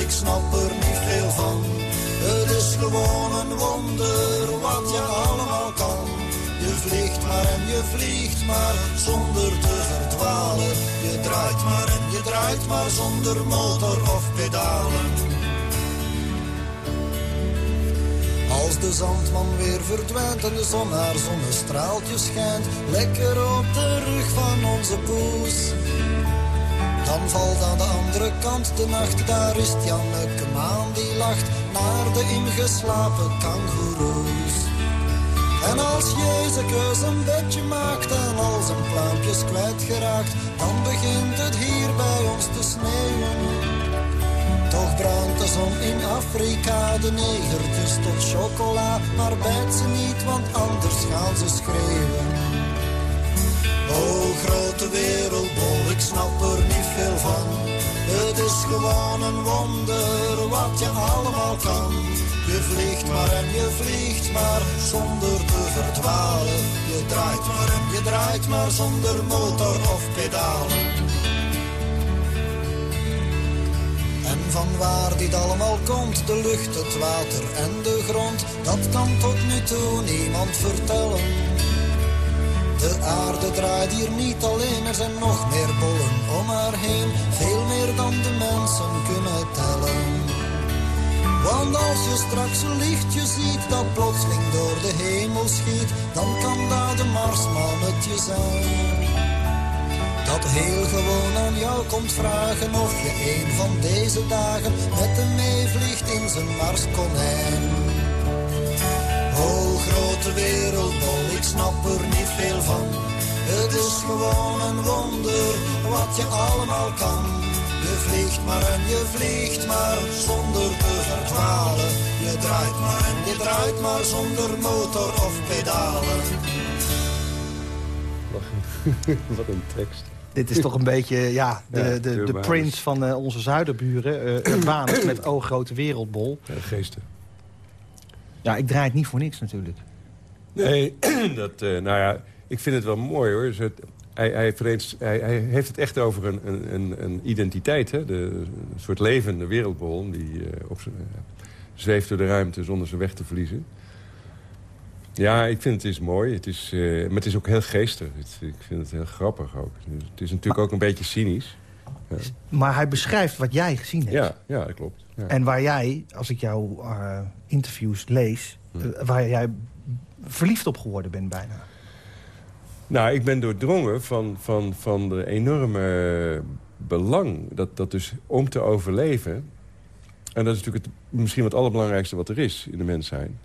Ik snap er niet veel van. Het is gewoon een wonder wat je allemaal kan. Je vliegt maar en je vliegt maar zonder te verdwalen. Je draait maar en je draait maar zonder motor of pedalen. Als de zandman weer verdwijnt en de zon haar zonnestraaltjes schijnt, lekker op de rug van onze poes. Dan valt aan de andere kant de nacht, daar is Janneke Maan die lacht naar de ingeslapen kangoeroes. En als Jezus een bedje maakt en al zijn pluimpjes kwijtgeraakt, dan begint het hier bij ons te sneeuwen. Toch brandt de zon in Afrika de negertjes tot chocola. Maar bijt ze niet, want anders gaan ze schreeuwen. O grote wereldbol, ik snap er niet veel Het is gewoon een wonder wat je allemaal kan. Je vliegt maar en je vliegt maar zonder te verdwalen. Je draait maar en je draait maar zonder motor of pedalen. En van waar dit allemaal komt, de lucht, het water en de grond, dat kan tot nu toe niemand vertellen. De aarde draait hier niet alleen, er zijn nog meer bollen om haar heen, veel meer dan de mensen kunnen tellen. Want als je straks een lichtje ziet dat plotseling door de hemel schiet, dan kan dat de marsmannetje zijn. Dat heel gewoon aan jou komt vragen of je een van deze dagen met hem meevliegt in zijn marskonijn. O grote snap er niet veel van. Het is gewoon een wonder wat je allemaal kan. Je vliegt maar en je vliegt maar zonder te verdwalen. Je draait maar en je draait maar zonder motor of pedalen. [LAUGHS] Wat een tekst. Dit is toch een beetje ja, de, Ja, de, de prins van eh, onze zuiderburen. eh Urbanus met O grote wereldbol. Ja, geesten. Ja, ik draai het niet voor niks natuurlijk. Nee, [CLEARS THROAT] dat, eh, nou ja, ik vind het wel mooi hoor. Dus het- hij, hij, vereens- hij, hij heeft het echt over een, een, een, identiteit. Hè? De, een soort levende wereldbol die eh, op zijn, zweeft door de ruimte zonder zijn weg te verliezen. Ja, ik vind het is mooi. Het is, eh, maar het is ook heel geestig. Het- ik vind het heel grappig ook. Het is natuurlijk ook een beetje cynisch. Maar hij beschrijft wat jij gezien hebt. Ja, ja dat klopt. Ja. En waar jij, als ik jouw interviews lees... Hm. waar jij verliefd op geworden bent bijna. Nou, ik ben doordrongen van, van, van de enorme belang. Dat, dat dus om te overleven... en dat is natuurlijk het, misschien wat allerbelangrijkste wat er is in de mens zijn...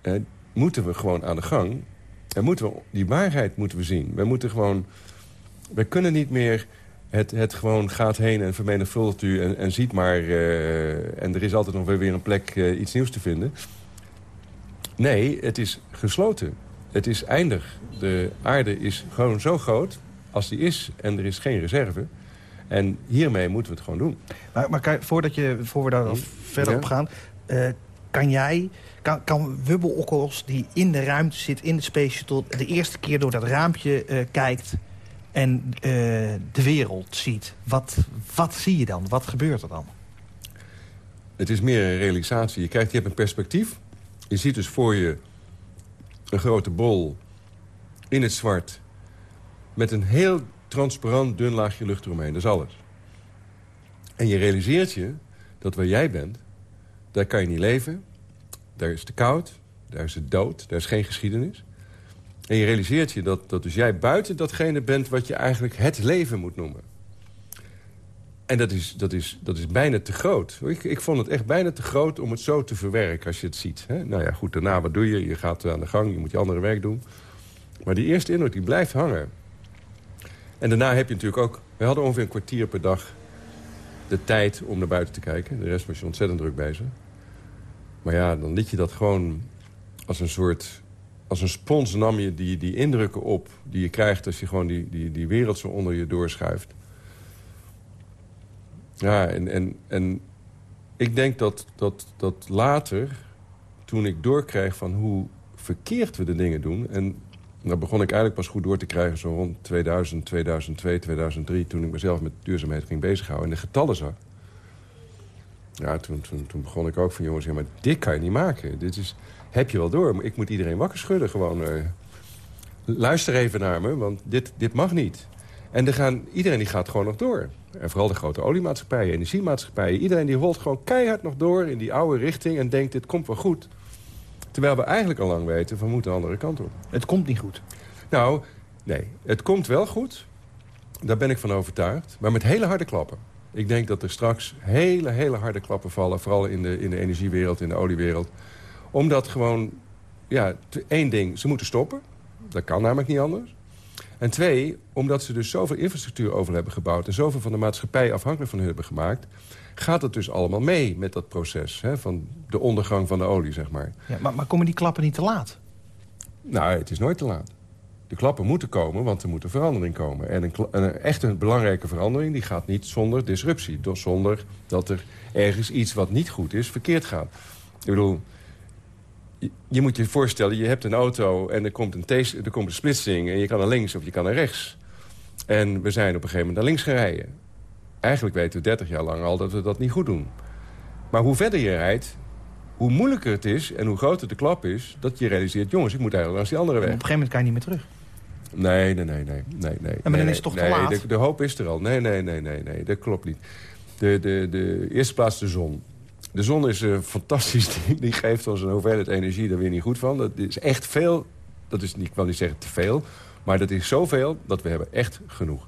Eh, moeten we gewoon aan de gang. En moeten we, die waarheid moeten we zien. We moeten gewoon... We kunnen niet meer het, het gewoon gaat heen en vermenigvuldigt u... en, en ziet maar... eh, en er is altijd nog weer een plek eh, iets nieuws te vinden. Nee, het is gesloten. Het is eindig. De aarde is gewoon zo groot als die is en er is geen reserve. En hiermee moeten we het gewoon doen. Maar, maar kan- voordat je, voor we daar verder op gaan... eh, kan jij, kan, kan Wubbel Okkels die in de ruimte zit, in de Space Shuttle... de eerste keer door dat raampje eh, kijkt en eh, de wereld ziet... Wat, wat zie je dan? Wat gebeurt er dan? Het is meer een realisatie. Je, krijgt, je hebt een perspectief. Je ziet dus voor je een grote bol in het zwart... met een heel transparant dun laagje lucht eromheen. Dat is alles. En je realiseert je dat waar jij bent... daar kan je niet leven. Daar is te koud. Daar is het dood. Daar is geen geschiedenis. En je realiseert je dat, dat dus jij buiten datgene bent... wat je eigenlijk het leven moet noemen. En dat is, dat is, dat is bijna te groot. Ik, ik vond het echt bijna te groot om het zo te verwerken als je het ziet. Hè? Nou ja, goed, daarna wat doe je? Je gaat aan de gang, je moet je andere werk doen. Maar die eerste indruk, die blijft hangen. En daarna heb je natuurlijk ook... We hadden ongeveer een kwartier per dag de tijd om naar buiten te kijken. De rest was je ontzettend druk bezig. Maar ja, dan liet je dat gewoon als een soort... Als een spons nam je die, die indrukken op die je krijgt... als je gewoon die, die, die wereld zo onder je doorschuift. Ja, en, en, en ik denk dat, dat, dat later, toen ik doorkreeg van hoe verkeerd we de dingen doen... en daar begon ik eigenlijk pas goed door te krijgen zo rond 2000, 2002, 2003... toen ik mezelf met duurzaamheid ging bezighouden en de getallen zag. Ja, toen, toen, toen begon ik ook van jongens, ja, maar dit kan je niet maken. Dit is, heb je wel door, maar ik moet iedereen wakker schudden gewoon. eh. luister even naar me, want dit, dit mag niet. En gaan, iedereen die gaat gewoon nog door. En vooral de grote oliemaatschappijen, energiemaatschappijen. Iedereen die holt gewoon keihard nog door in die oude richting... en denkt, dit komt wel goed. Terwijl we eigenlijk al lang weten, van we moeten de andere kant op. Het komt niet goed. Nou, nee, het komt wel goed. Daar ben ik van overtuigd. Maar met hele harde klappen. Ik denk dat er straks hele, hele harde klappen vallen. Vooral in de, in de energiewereld, in de oliewereld. Omdat gewoon, ja, één ding, ze moeten stoppen. Dat kan namelijk niet anders. En twee, omdat ze dus zoveel infrastructuur over hebben gebouwd... en zoveel van de maatschappij afhankelijk van hun hebben gemaakt... gaat het dus allemaal mee met dat proces hè, van de ondergang van de olie, zeg maar. Ja, maar, maar komen die klappen niet te laat? Nou, het is nooit te laat. De klappen moeten komen, want er moet een verandering komen. En een, een echt een belangrijke verandering die gaat niet zonder disruptie. Zonder dat er ergens iets wat niet goed is, verkeerd gaat. Ik bedoel, je, moet je voorstellen, je hebt een auto en er komt een, er komt een splitsing... en je kan naar links of je kan naar rechts. En we zijn op een gegeven moment naar links gereden. Eigenlijk weten we 30 jaar lang al dat we dat niet goed doen. Maar hoe verder je rijdt, hoe moeilijker het is en hoe groter de klap is... dat je realiseert, jongens, ik moet eigenlijk langs die andere Op weg. een gegeven moment kan je niet meer terug. Nee, nee, nee, nee. nee, nee dan nee, is het toch te laat? De, de hoop is er al. Nee, nee, nee, nee, nee. Dat klopt niet. De, de, de eerste plaats de zon. De zon is een fantastisch [LAUGHS] ding. Die geeft ons een hoeveelheid energie, daar weer niet goed van. Dat is echt veel. Dat is niet, ik wil niet zeggen te veel. Maar dat is zoveel dat we hebben echt genoeg.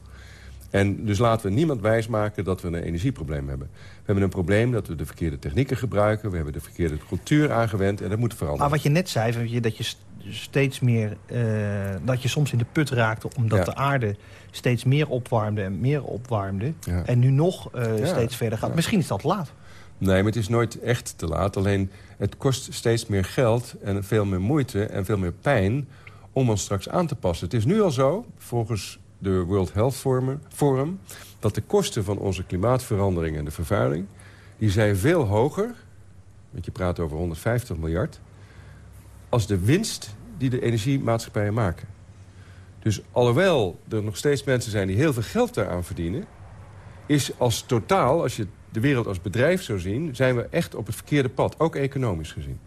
En dus laten we niemand wijsmaken dat we een energieprobleem hebben. We hebben een probleem dat we de verkeerde technieken gebruiken. We hebben de verkeerde cultuur aangewend en dat moet veranderen. Maar wat je net zei, dat je st- steeds meer... eh, dat je soms in de put raakte omdat Ja. de aarde steeds meer opwarmde en meer opwarmde. Ja. En nu nog eh, Ja. steeds verder gaat. Misschien is dat laat. Nee, maar het is nooit echt te laat. Alleen het kost steeds meer geld en veel meer moeite en veel meer pijn... om ons straks aan te passen. Het is nu al zo, volgens de World Health Forum... Dat de kosten van onze klimaatverandering en de vervuiling... die zijn veel hoger, want je praat over 150 miljard... als de winst die de energiemaatschappijen maken. Dus alhoewel er nog steeds mensen zijn die heel veel geld daaraan verdienen... is als totaal, als je de wereld als bedrijf zou zien... zijn we echt op het verkeerde pad, ook economisch gezien.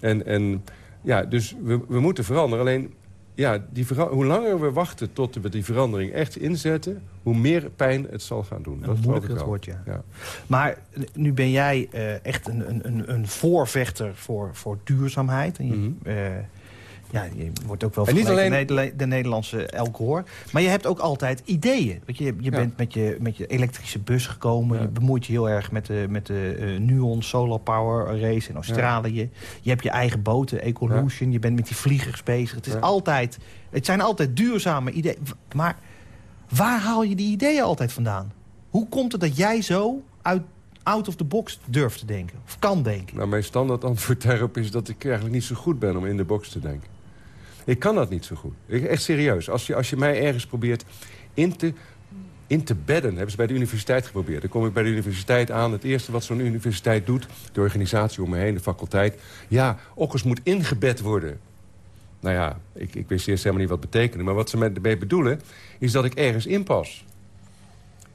En, en ja, dus we, we moeten veranderen. Alleen, ja, die vera- hoe langer we wachten tot we die verandering echt inzetten... hoe meer pijn het zal gaan doen. geloof moeilijker het wordt, ja. ja. Maar nu ben jij eh, echt een, een- een, een voorvechter voor, voor duurzaamheid. En je, Mhm. eh, ja, je wordt ook wel En niet alleen- de Nederlandse El Gore. Maar je hebt ook altijd ideeën. Want je, je Ja. bent met je, met je elektrische bus gekomen. Ja. Je bemoeit je heel erg met de, met de eh, Nuon Solar Power Race in Australië. Je hebt je eigen boten, Ecolution. Je bent met die vliegers bezig. Het, is altijd, het zijn altijd duurzame ideeën. Maar waar haal je die ideeën altijd vandaan? Hoe komt het dat jij zo uit, out of the box durft te denken? Of kan denken? Nou, mijn standaard antwoord daarop is dat ik eigenlijk niet zo goed ben om in de box te denken. Ik kan dat niet zo goed. Echt serieus. Als je, als je mij ergens probeert in te, in te bedden... hebben ze bij de universiteit geprobeerd. Dan kom ik bij de universiteit aan. Het eerste wat zo'n universiteit doet... de organisatie om me heen, de faculteit... ja, Okkers moet ingebed worden. Nou ja, ik, ik wist eerst helemaal niet wat het betekende. Maar wat ze met mee bedoelen, is dat ik ergens inpas.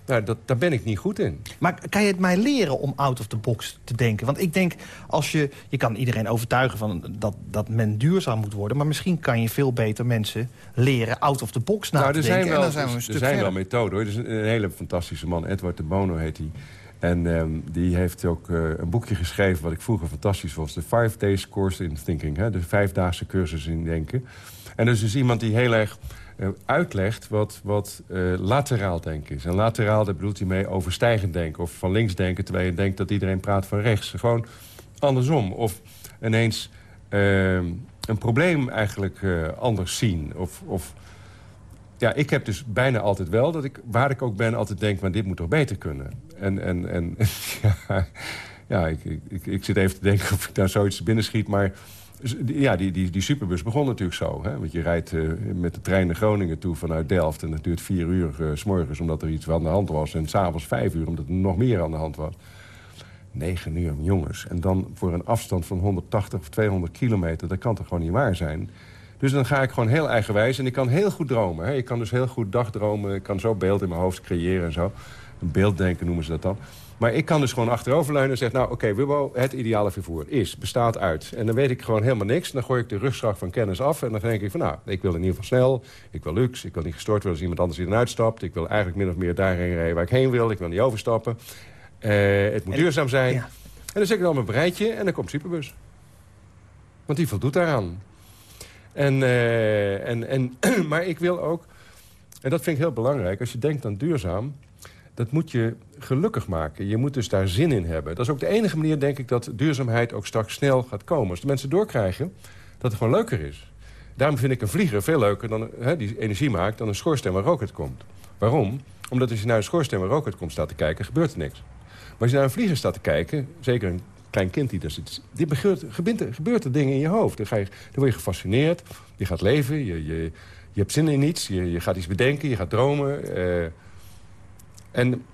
Nou, dat, daar ben ik niet goed in. Maar kan je het mij leren om out of the box te denken? Want ik denk, als je, je kan iedereen overtuigen van dat, dat men duurzaam moet worden... maar misschien kan je veel beter mensen leren out of the box na nou, te er denken. zijn wel, en dan zijn we een er zijn wel methoden hoor. Er is een, een hele fantastische man, Edward de Bono heet hij. En ehm, die heeft ook eh, een boekje geschreven wat ik vroeger fantastisch vond. De Five Days Course in Thinking, hè? de vijfdaagse cursus in denken. En dat is dus iemand die heel erg uitlegt wat, wat eh, lateraal denken is. En lateraal, daar bedoelt hij mee overstijgend denken. Of van links denken, terwijl je denkt dat iedereen praat van rechts. Gewoon andersom. Of ineens ehm, een probleem eigenlijk eh, anders zien. Of... of ja, ik heb dus bijna altijd wel dat ik, waar ik ook ben, altijd denk... maar dit moet toch beter kunnen. En, en, en [LAUGHS] ja, ja ik, ik, ik zit even te denken of ik daar zoiets binnenschiet. Maar ja, die, die, die superbus begon natuurlijk zo. Hè? Want je rijdt eh, met de trein naar Groningen toe vanuit Delft... en dat duurt vier uur eh, s s'morgens omdat er iets aan de hand was... en s'avonds vijf uur omdat er nog meer aan de hand was. Negen uur, jongens. En dan voor een afstand van 180 of 200 kilometer... dat kan toch gewoon niet waar zijn... Dus dan ga ik gewoon heel eigenwijs en ik kan heel goed dromen. Hè. Ik kan dus heel goed dagdromen. Ik kan zo beeld in mijn hoofd creëren en zo. Een beelddenken noemen ze dat dan. Maar ik kan dus gewoon achteroverleunen en zeggen... nou, oké, Wubbo, het ideale vervoer is, bestaat uit. En dan weet ik gewoon helemaal niks. Dan gooi ik de rugzak van kennis af. En dan denk ik van, nou, ik wil in ieder geval snel. Ik wil luxe. Ik wil niet gestoord worden als iemand anders erin uitstapt. Ik wil eigenlijk min of meer daarheen rijden waar ik heen wil. Ik wil niet overstappen. Eh, het moet En- duurzaam zijn. ja. En dan zet ik dan mijn breitje en dan komt Superbus. Want die voldoet daaraan. En, eh, en, en, [CLEARS THROAT] maar ik wil ook, en dat vind ik heel belangrijk... als je denkt aan duurzaam, dat moet je gelukkig maken. Je moet dus daar zin in hebben. Dat is ook de enige manier, denk ik, dat duurzaamheid ook straks snel gaat komen. Als de mensen doorkrijgen dat het gewoon leuker is. Daarom vind ik een vlieger veel leuker dan, die energie maakt... dan een schoorsteen waar rook uit komt. Waarom? Omdat als je naar een schoorsteen waar rook uit komt staat te kijken... gebeurt er niks. Maar als je naar een vlieger staat te kijken, zeker een klein kind die daar zit... Die gebeurt, gebeurt, er, dingen in je hoofd. Dan, ga je, word je gefascineerd, je gaat leven, je, je, je hebt zin in iets... Je, je gaat iets bedenken, je gaat dromen. eh. En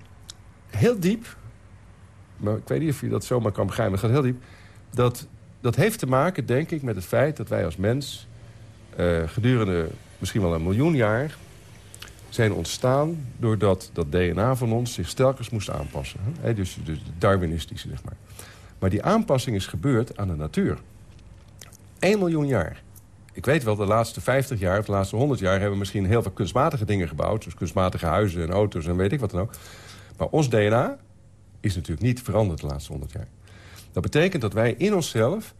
heel diep, maar ik weet niet of je dat zomaar kan begrijpen... maar gaat heel diep, dat, dat heeft te maken, denk ik, met het feit dat wij als mens... eh, gedurende misschien wel een miljoen jaar zijn ontstaan doordat dat DNA van ons zich telkens moest aanpassen. Hè? Dus, dus de Darwinistische, zeg maar. Maar die aanpassing is gebeurd aan de natuur. 1 miljoen jaar. Ik weet wel, de laatste 50 jaar of de laatste 100 jaar... hebben we misschien heel veel kunstmatige dingen gebouwd. Dus kunstmatige huizen en auto's en weet ik wat dan ook. Maar ons DNA is natuurlijk niet veranderd de laatste 100 jaar. Dat betekent dat wij in onszelf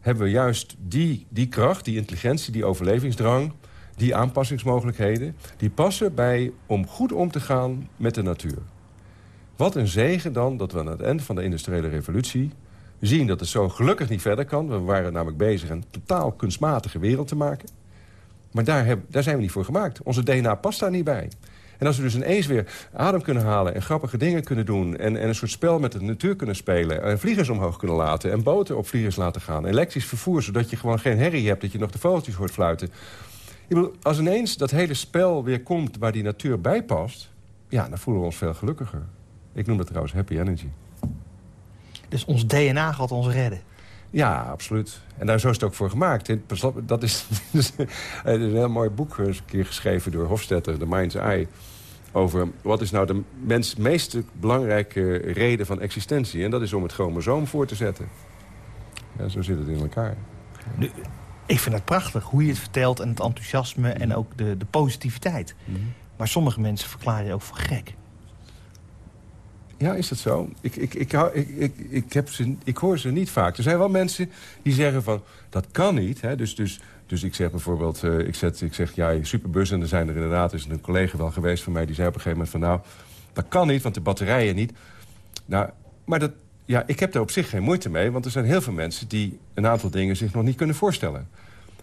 hebben we juist die, die kracht, die intelligentie, die overlevingsdrang... die aanpassingsmogelijkheden, die passen bij om goed om te gaan met de natuur. Wat een zegen dan dat we aan het eind van de industriële revolutie zien dat het zo gelukkig niet verder kan. We waren namelijk bezig een totaal kunstmatige wereld te maken. Maar daar, daar zijn we niet voor gemaakt. Onze DNA past daar niet bij. En als we dus ineens weer adem kunnen halen en grappige dingen kunnen doen... en, en een soort spel met de natuur kunnen spelen... en vliegers omhoog kunnen laten en boten op vliegers laten gaan... elektrisch vervoer, zodat je gewoon geen herrie hebt... dat je nog de vogeltjes hoort fluiten. Ik als ineens dat hele spel weer komt waar die natuur bij past... ja, dan voelen we ons veel gelukkiger. Ik noem dat trouwens happy energy. Dus ons DNA gaat ons redden. Ja, absoluut. En daar zo is het ook voor gemaakt. Dat is, [LAUGHS] dus, een heel mooi boek eens een keer geschreven door Hofstetter, The Mind's Eye. Over wat is nou de mens meest belangrijke reden van existentie. En dat is om het chromosoom voor te zetten. Ja, zo zit het in elkaar. Nu, ik vind het prachtig hoe je het vertelt en het enthousiasme en ook de, de positiviteit. Mhm. Maar sommige mensen verklaren je ook voor gek. Ja, is dat zo? Ik, ik, ik, ik, ik, ik, heb ze, ik hoor ze niet vaak. Er zijn wel mensen die zeggen van, dat kan niet. Hè? Dus, dus, dus ik zeg bijvoorbeeld, eh, ik, zet, ik zeg, ja, superbus... en er zijn er inderdaad, is een collega wel geweest van mij... die zei op een gegeven moment van, nou, dat kan niet, want de batterijen niet. Nou, maar dat, ja, ik heb daar op zich geen moeite mee... want er zijn heel veel mensen die een aantal dingen zich nog niet kunnen voorstellen.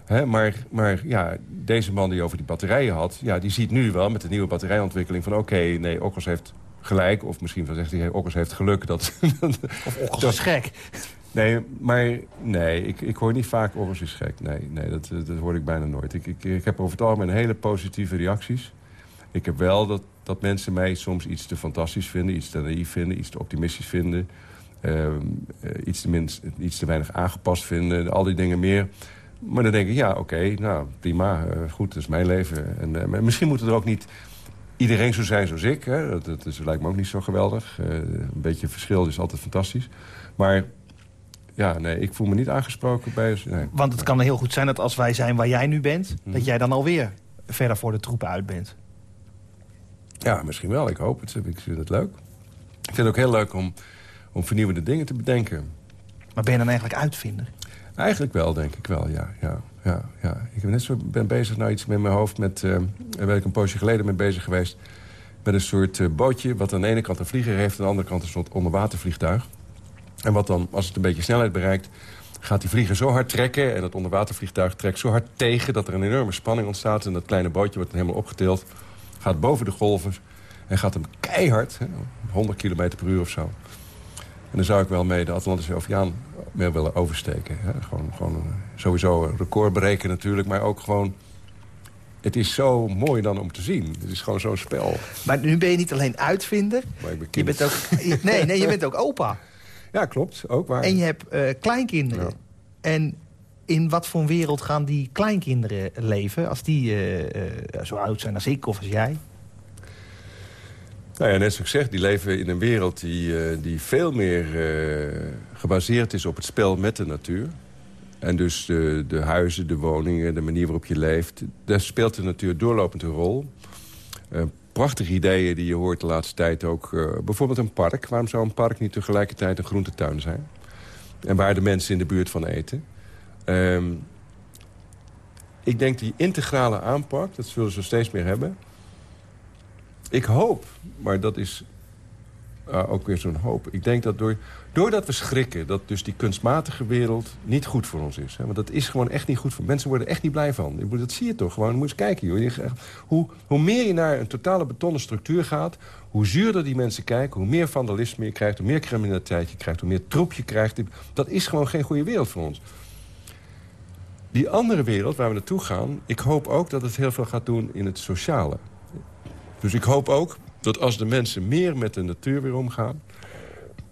Hè, maar maar ja, deze man die over die batterijen had... Ja, die ziet nu wel met de nieuwe batterijontwikkeling van... oké, nee, Okkels heeft gelijk. Of misschien van zegt hij, Okkels heeft geluk. Dat, [LAUGHS] Of Okkels is gek. nee, maar nee, ik, ik hoor niet vaak Okkels is gek. Nee, nee dat, dat hoor ik bijna nooit. Ik, ik, ik heb over het algemeen hele positieve reacties. Ik heb wel dat, dat mensen mij soms iets te fantastisch vinden... iets te naïef vinden, iets te optimistisch vinden... ehm, eh, iets, te minst, iets te weinig aangepast vinden, al die dingen meer... Maar dan denk ik, ja, oké, nou, prima, eh, goed, dat is mijn leven. En, eh, misschien moet er ook niet iedereen zo zijn zoals ik. Hè? Dat, dat is, lijkt me ook niet zo geweldig. Eh, een beetje verschil is altijd fantastisch. Maar ja, nee, ik voel me niet aangesproken bij... Nee. Want het kan heel goed zijn dat als wij zijn waar jij nu bent... Mhm. dat jij dan alweer verder voor de troepen uit bent. Ja, misschien wel. Ik hoop het. Ik vind het leuk. Ik vind het ook heel leuk om, om vernieuwende dingen te bedenken. Maar ben je dan eigenlijk uitvinder? Eigenlijk wel, denk ik wel, ja. ja, ja, ja. Ik ben net zo ben bezig nou iets met mijn hoofd. Met, eh, daar ben ik een poosje geleden mee bezig geweest. Met een soort eh, bootje wat aan de ene kant een vlieger heeft... aan de andere kant een soort onderwatervliegtuig. En wat dan, als het een beetje snelheid bereikt... gaat die vlieger zo hard trekken... en dat onderwatervliegtuig trekt zo hard tegen... dat er een enorme spanning ontstaat. En dat kleine bootje wordt dan helemaal opgetild. Gaat boven de golven en gaat hem keihard... Hè, 100 km per uur of zo. En dan zou ik wel mee de Atlantische Oceaan mee willen oversteken. Hè? Gewoon, gewoon eh, sowieso een record breken natuurlijk, maar ook gewoon... Het is zo mooi dan om te zien. Het is gewoon zo'n spel. Maar nu ben je niet alleen uitvinder. Maar ik ben Je bent ook, [LAUGHS] nee, nee, je bent ook opa. Ja, klopt. Ook waar. En je hebt eh, kleinkinderen. Ja. En in wat voor een wereld gaan die kleinkinderen leven... als die eh, zo oud zijn als ik of als jij? Nou ja, net zoals ik zeg, die leven in een wereld die, eh, die veel meer eh, gebaseerd is op het spel met de natuur. En dus de, de huizen, de woningen, de manier waarop je leeft... daar speelt de natuur doorlopend een rol. Eh, prachtige ideeën die je hoort de laatste tijd ook. bijvoorbeeld een park. Waarom zou een park niet tegelijkertijd een groentetuin zijn? En waar de mensen in de buurt van eten. Ehm, ik denk die integrale aanpak, dat zullen ze steeds meer hebben... Ik hoop, maar dat is ah, ook weer zo'n hoop. Ik denk dat door, doordat we schrikken... dat dus die kunstmatige wereld niet goed voor ons is. Hè? Want dat is gewoon echt niet goed voor mensen. worden echt niet blij van. Dat zie je toch gewoon. Moet je eens kijken. Joh. Hoe, hoe meer je naar een totale betonnen structuur gaat... hoe zuurder die mensen kijken, hoe meer vandalisme je krijgt... hoe meer criminaliteit je krijgt, hoe meer troep je krijgt. Dat is gewoon geen goede wereld voor ons. Die andere wereld waar we naartoe gaan... ik hoop ook dat het heel veel gaat doen in het sociale. Dus ik hoop ook dat als de mensen meer met de natuur weer omgaan...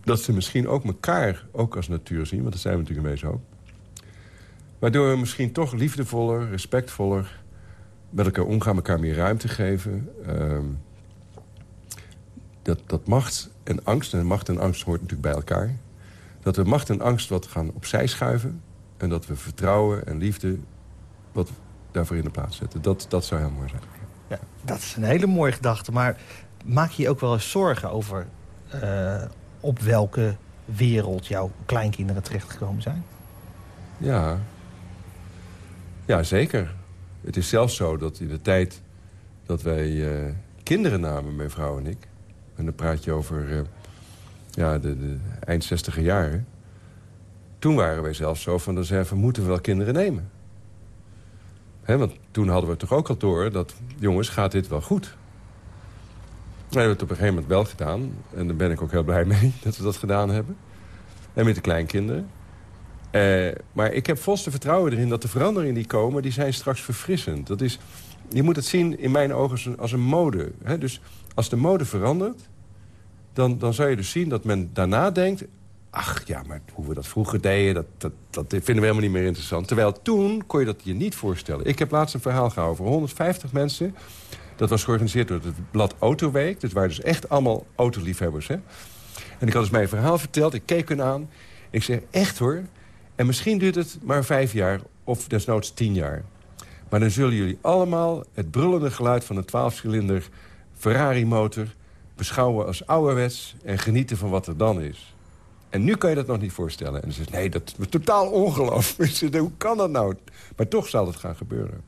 dat ze misschien ook elkaar ook als natuur zien. Want dat zijn we natuurlijk wezen ook. Waardoor we misschien toch liefdevoller, respectvoller... met elkaar omgaan, elkaar meer ruimte geven. Ehm, dat, dat macht en angst, en macht en angst hoort natuurlijk bij elkaar... dat we macht en angst wat gaan opzij schuiven... en dat we vertrouwen en liefde wat daarvoor in de plaats zetten. Dat, dat zou heel mooi zijn. Ja, dat is een hele mooie gedachte. Maar maak je ook wel eens zorgen over... eh, op welke wereld jouw kleinkinderen terechtgekomen zijn? Ja. Ja, zeker. Het is zelfs zo dat in de tijd dat wij eh, kinderen namen, mijn vrouw en ik... en dan praat je over eh, ja, de, de eind zestiger jaren... toen waren wij zelfs zo van, dan zeiden we, moeten we wel kinderen nemen. Want toen hadden we toch ook al door dat... jongens, gaat dit wel goed? We hebben het op een gegeven moment wel gedaan. En daar ben ik ook heel blij mee [LAUGHS] dat we dat gedaan hebben. En met de kleinkinderen. Eh, maar ik heb volste vertrouwen erin dat de veranderingen die komen... die zijn straks verfrissend. Dat is, je moet het zien in mijn ogen als een, mode. Dus als de mode verandert... Dan, dan zou je dus zien dat men daarna denkt... ach ja, maar hoe we dat vroeger deden... Dat, dat, dat vinden we helemaal niet meer interessant. Terwijl toen kon je dat je niet voorstellen. Ik heb laatst een verhaal gehouden voor 150 mensen... Dat was georganiseerd door het blad Autoweek. Dat waren dus echt allemaal autoliefhebbers. Hè? En ik had dus mijn verhaal verteld. Ik keek hun aan. Ik zeg, echt hoor. En misschien duurt het maar vijf jaar of desnoods tien jaar. Maar dan zullen jullie allemaal het brullende geluid van een 12-cilinder Ferrari-motor... beschouwen als ouderwets en genieten van wat er dan is. En nu kan je dat nog niet voorstellen. En dan zegt nee, dat is totaal ongelooflijk. [LAUGHS] Hoe kan dat nou? Maar toch zal het gaan gebeuren.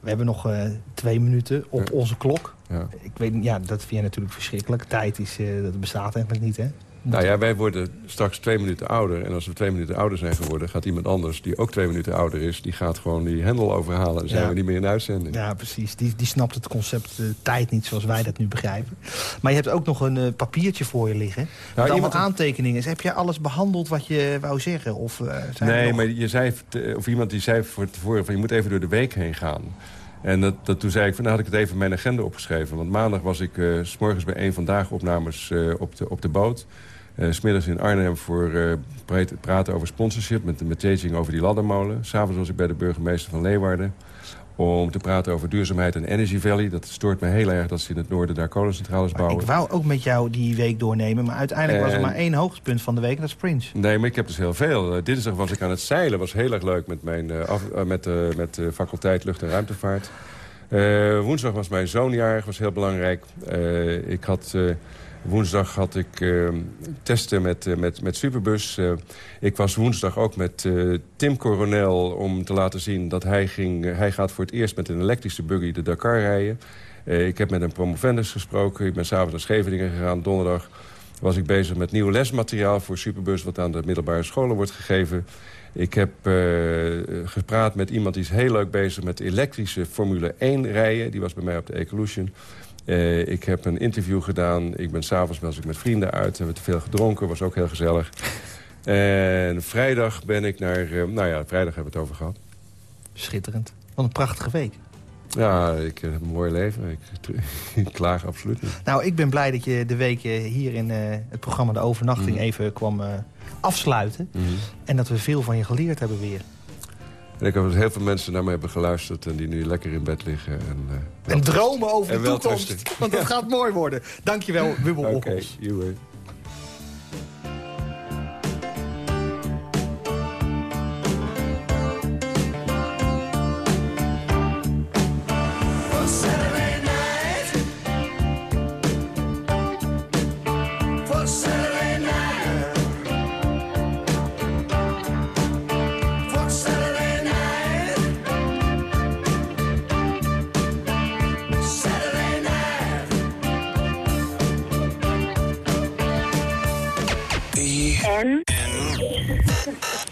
We hebben nog uh, twee minuten op Ja. onze klok. Ja. Ik weet, ja, dat vind natuurlijk verschrikkelijk. Tijd is, uh, dat bestaat eigenlijk niet, hè? Nou ja, wij worden straks twee minuten ouder. En als we twee minuten ouder zijn geworden... gaat iemand anders, die ook twee minuten ouder is... die gaat gewoon die hendel overhalen. En dan zijn Ja. we niet meer in de uitzending. Ja, precies. Die, die snapt het concept eh, tijd niet zoals wij dat nu begrijpen. Maar je hebt ook nog een eh, papiertje voor je liggen. met allemaal iemand- aantekeningen. Dus heb je alles behandeld wat je wou zeggen? Of, eh, zijn Nee, nog- maar je zei, of iemand die zei voor tevoren... van je moet even door de week heen gaan. En dat, dat, toen zei ik, van, nou had ik het even in mijn agenda opgeschreven. Want maandag was ik s s'morgens bij een vandaag opnames op, de, op de boot. Eh, s Smiddags in Arnhem voor eh, praten over sponsorship... met, met Jaging over die laddermolen. S'avonds was ik bij de burgemeester van Leeuwarden... om te praten over duurzaamheid en Energy Valley. Dat stoort me heel erg dat ze in het noorden daar kolencentrales bouwen. ik wou ook met jou die week doornemen. Maar uiteindelijk was er maar één hoogtepunt van de week. en Dat is Prince. Nee, maar ik heb dus heel veel. Uh, dinsdag was ik aan het zeilen. was heel erg leuk met, mijn, eh, af, eh, met, eh, met de faculteit Lucht- en Ruimtevaart. Eh, woensdag was mijn zoonjarig, was heel belangrijk. Eh, ik had, eh, woensdag had ik eh, testen met, eh, met, met Superbus. Eh, ik was woensdag ook met eh, Tim Coronel om te laten zien dat hij, ging, hij gaat voor het eerst met een elektrische buggy de Dakar rijden. Ik heb met een promovendus gesproken. Ik ben s'avonds naar Scheveningen gegaan. Donderdag was ik bezig met nieuw lesmateriaal voor Superbus... wat aan de middelbare scholen wordt gegeven. Ik heb gepraat met iemand die is heel leuk bezig met elektrische Formule 1 rijden. Die was bij mij op de Ecolution. Eh, ik heb een interview gedaan. Ik ben s'avonds was ik met vrienden uit. Hebben te veel gedronken, was ook heel gezellig. En vrijdag ben ik naar... eh, nou ja, vrijdag hebben we het over gehad. Schitterend. Wat een prachtige week. Ja, ik heb een mooi leven. Ik, [LAUGHS] ik klaag absoluut niet. Nou, ik ben blij dat je de week eh, hier in eh, het programma De Overnachting Mhm. even kwam eh, afsluiten. En dat we veel van je geleerd hebben weer. En ik hoop dat heel veel mensen naar me hebben geluisterd... en die nu lekker in bed liggen. En, eh, En dromen over En de toekomst. Want dat gaat mooi worden. Dankjewel, Wubbel [LAUGHS] Oké, you N. N.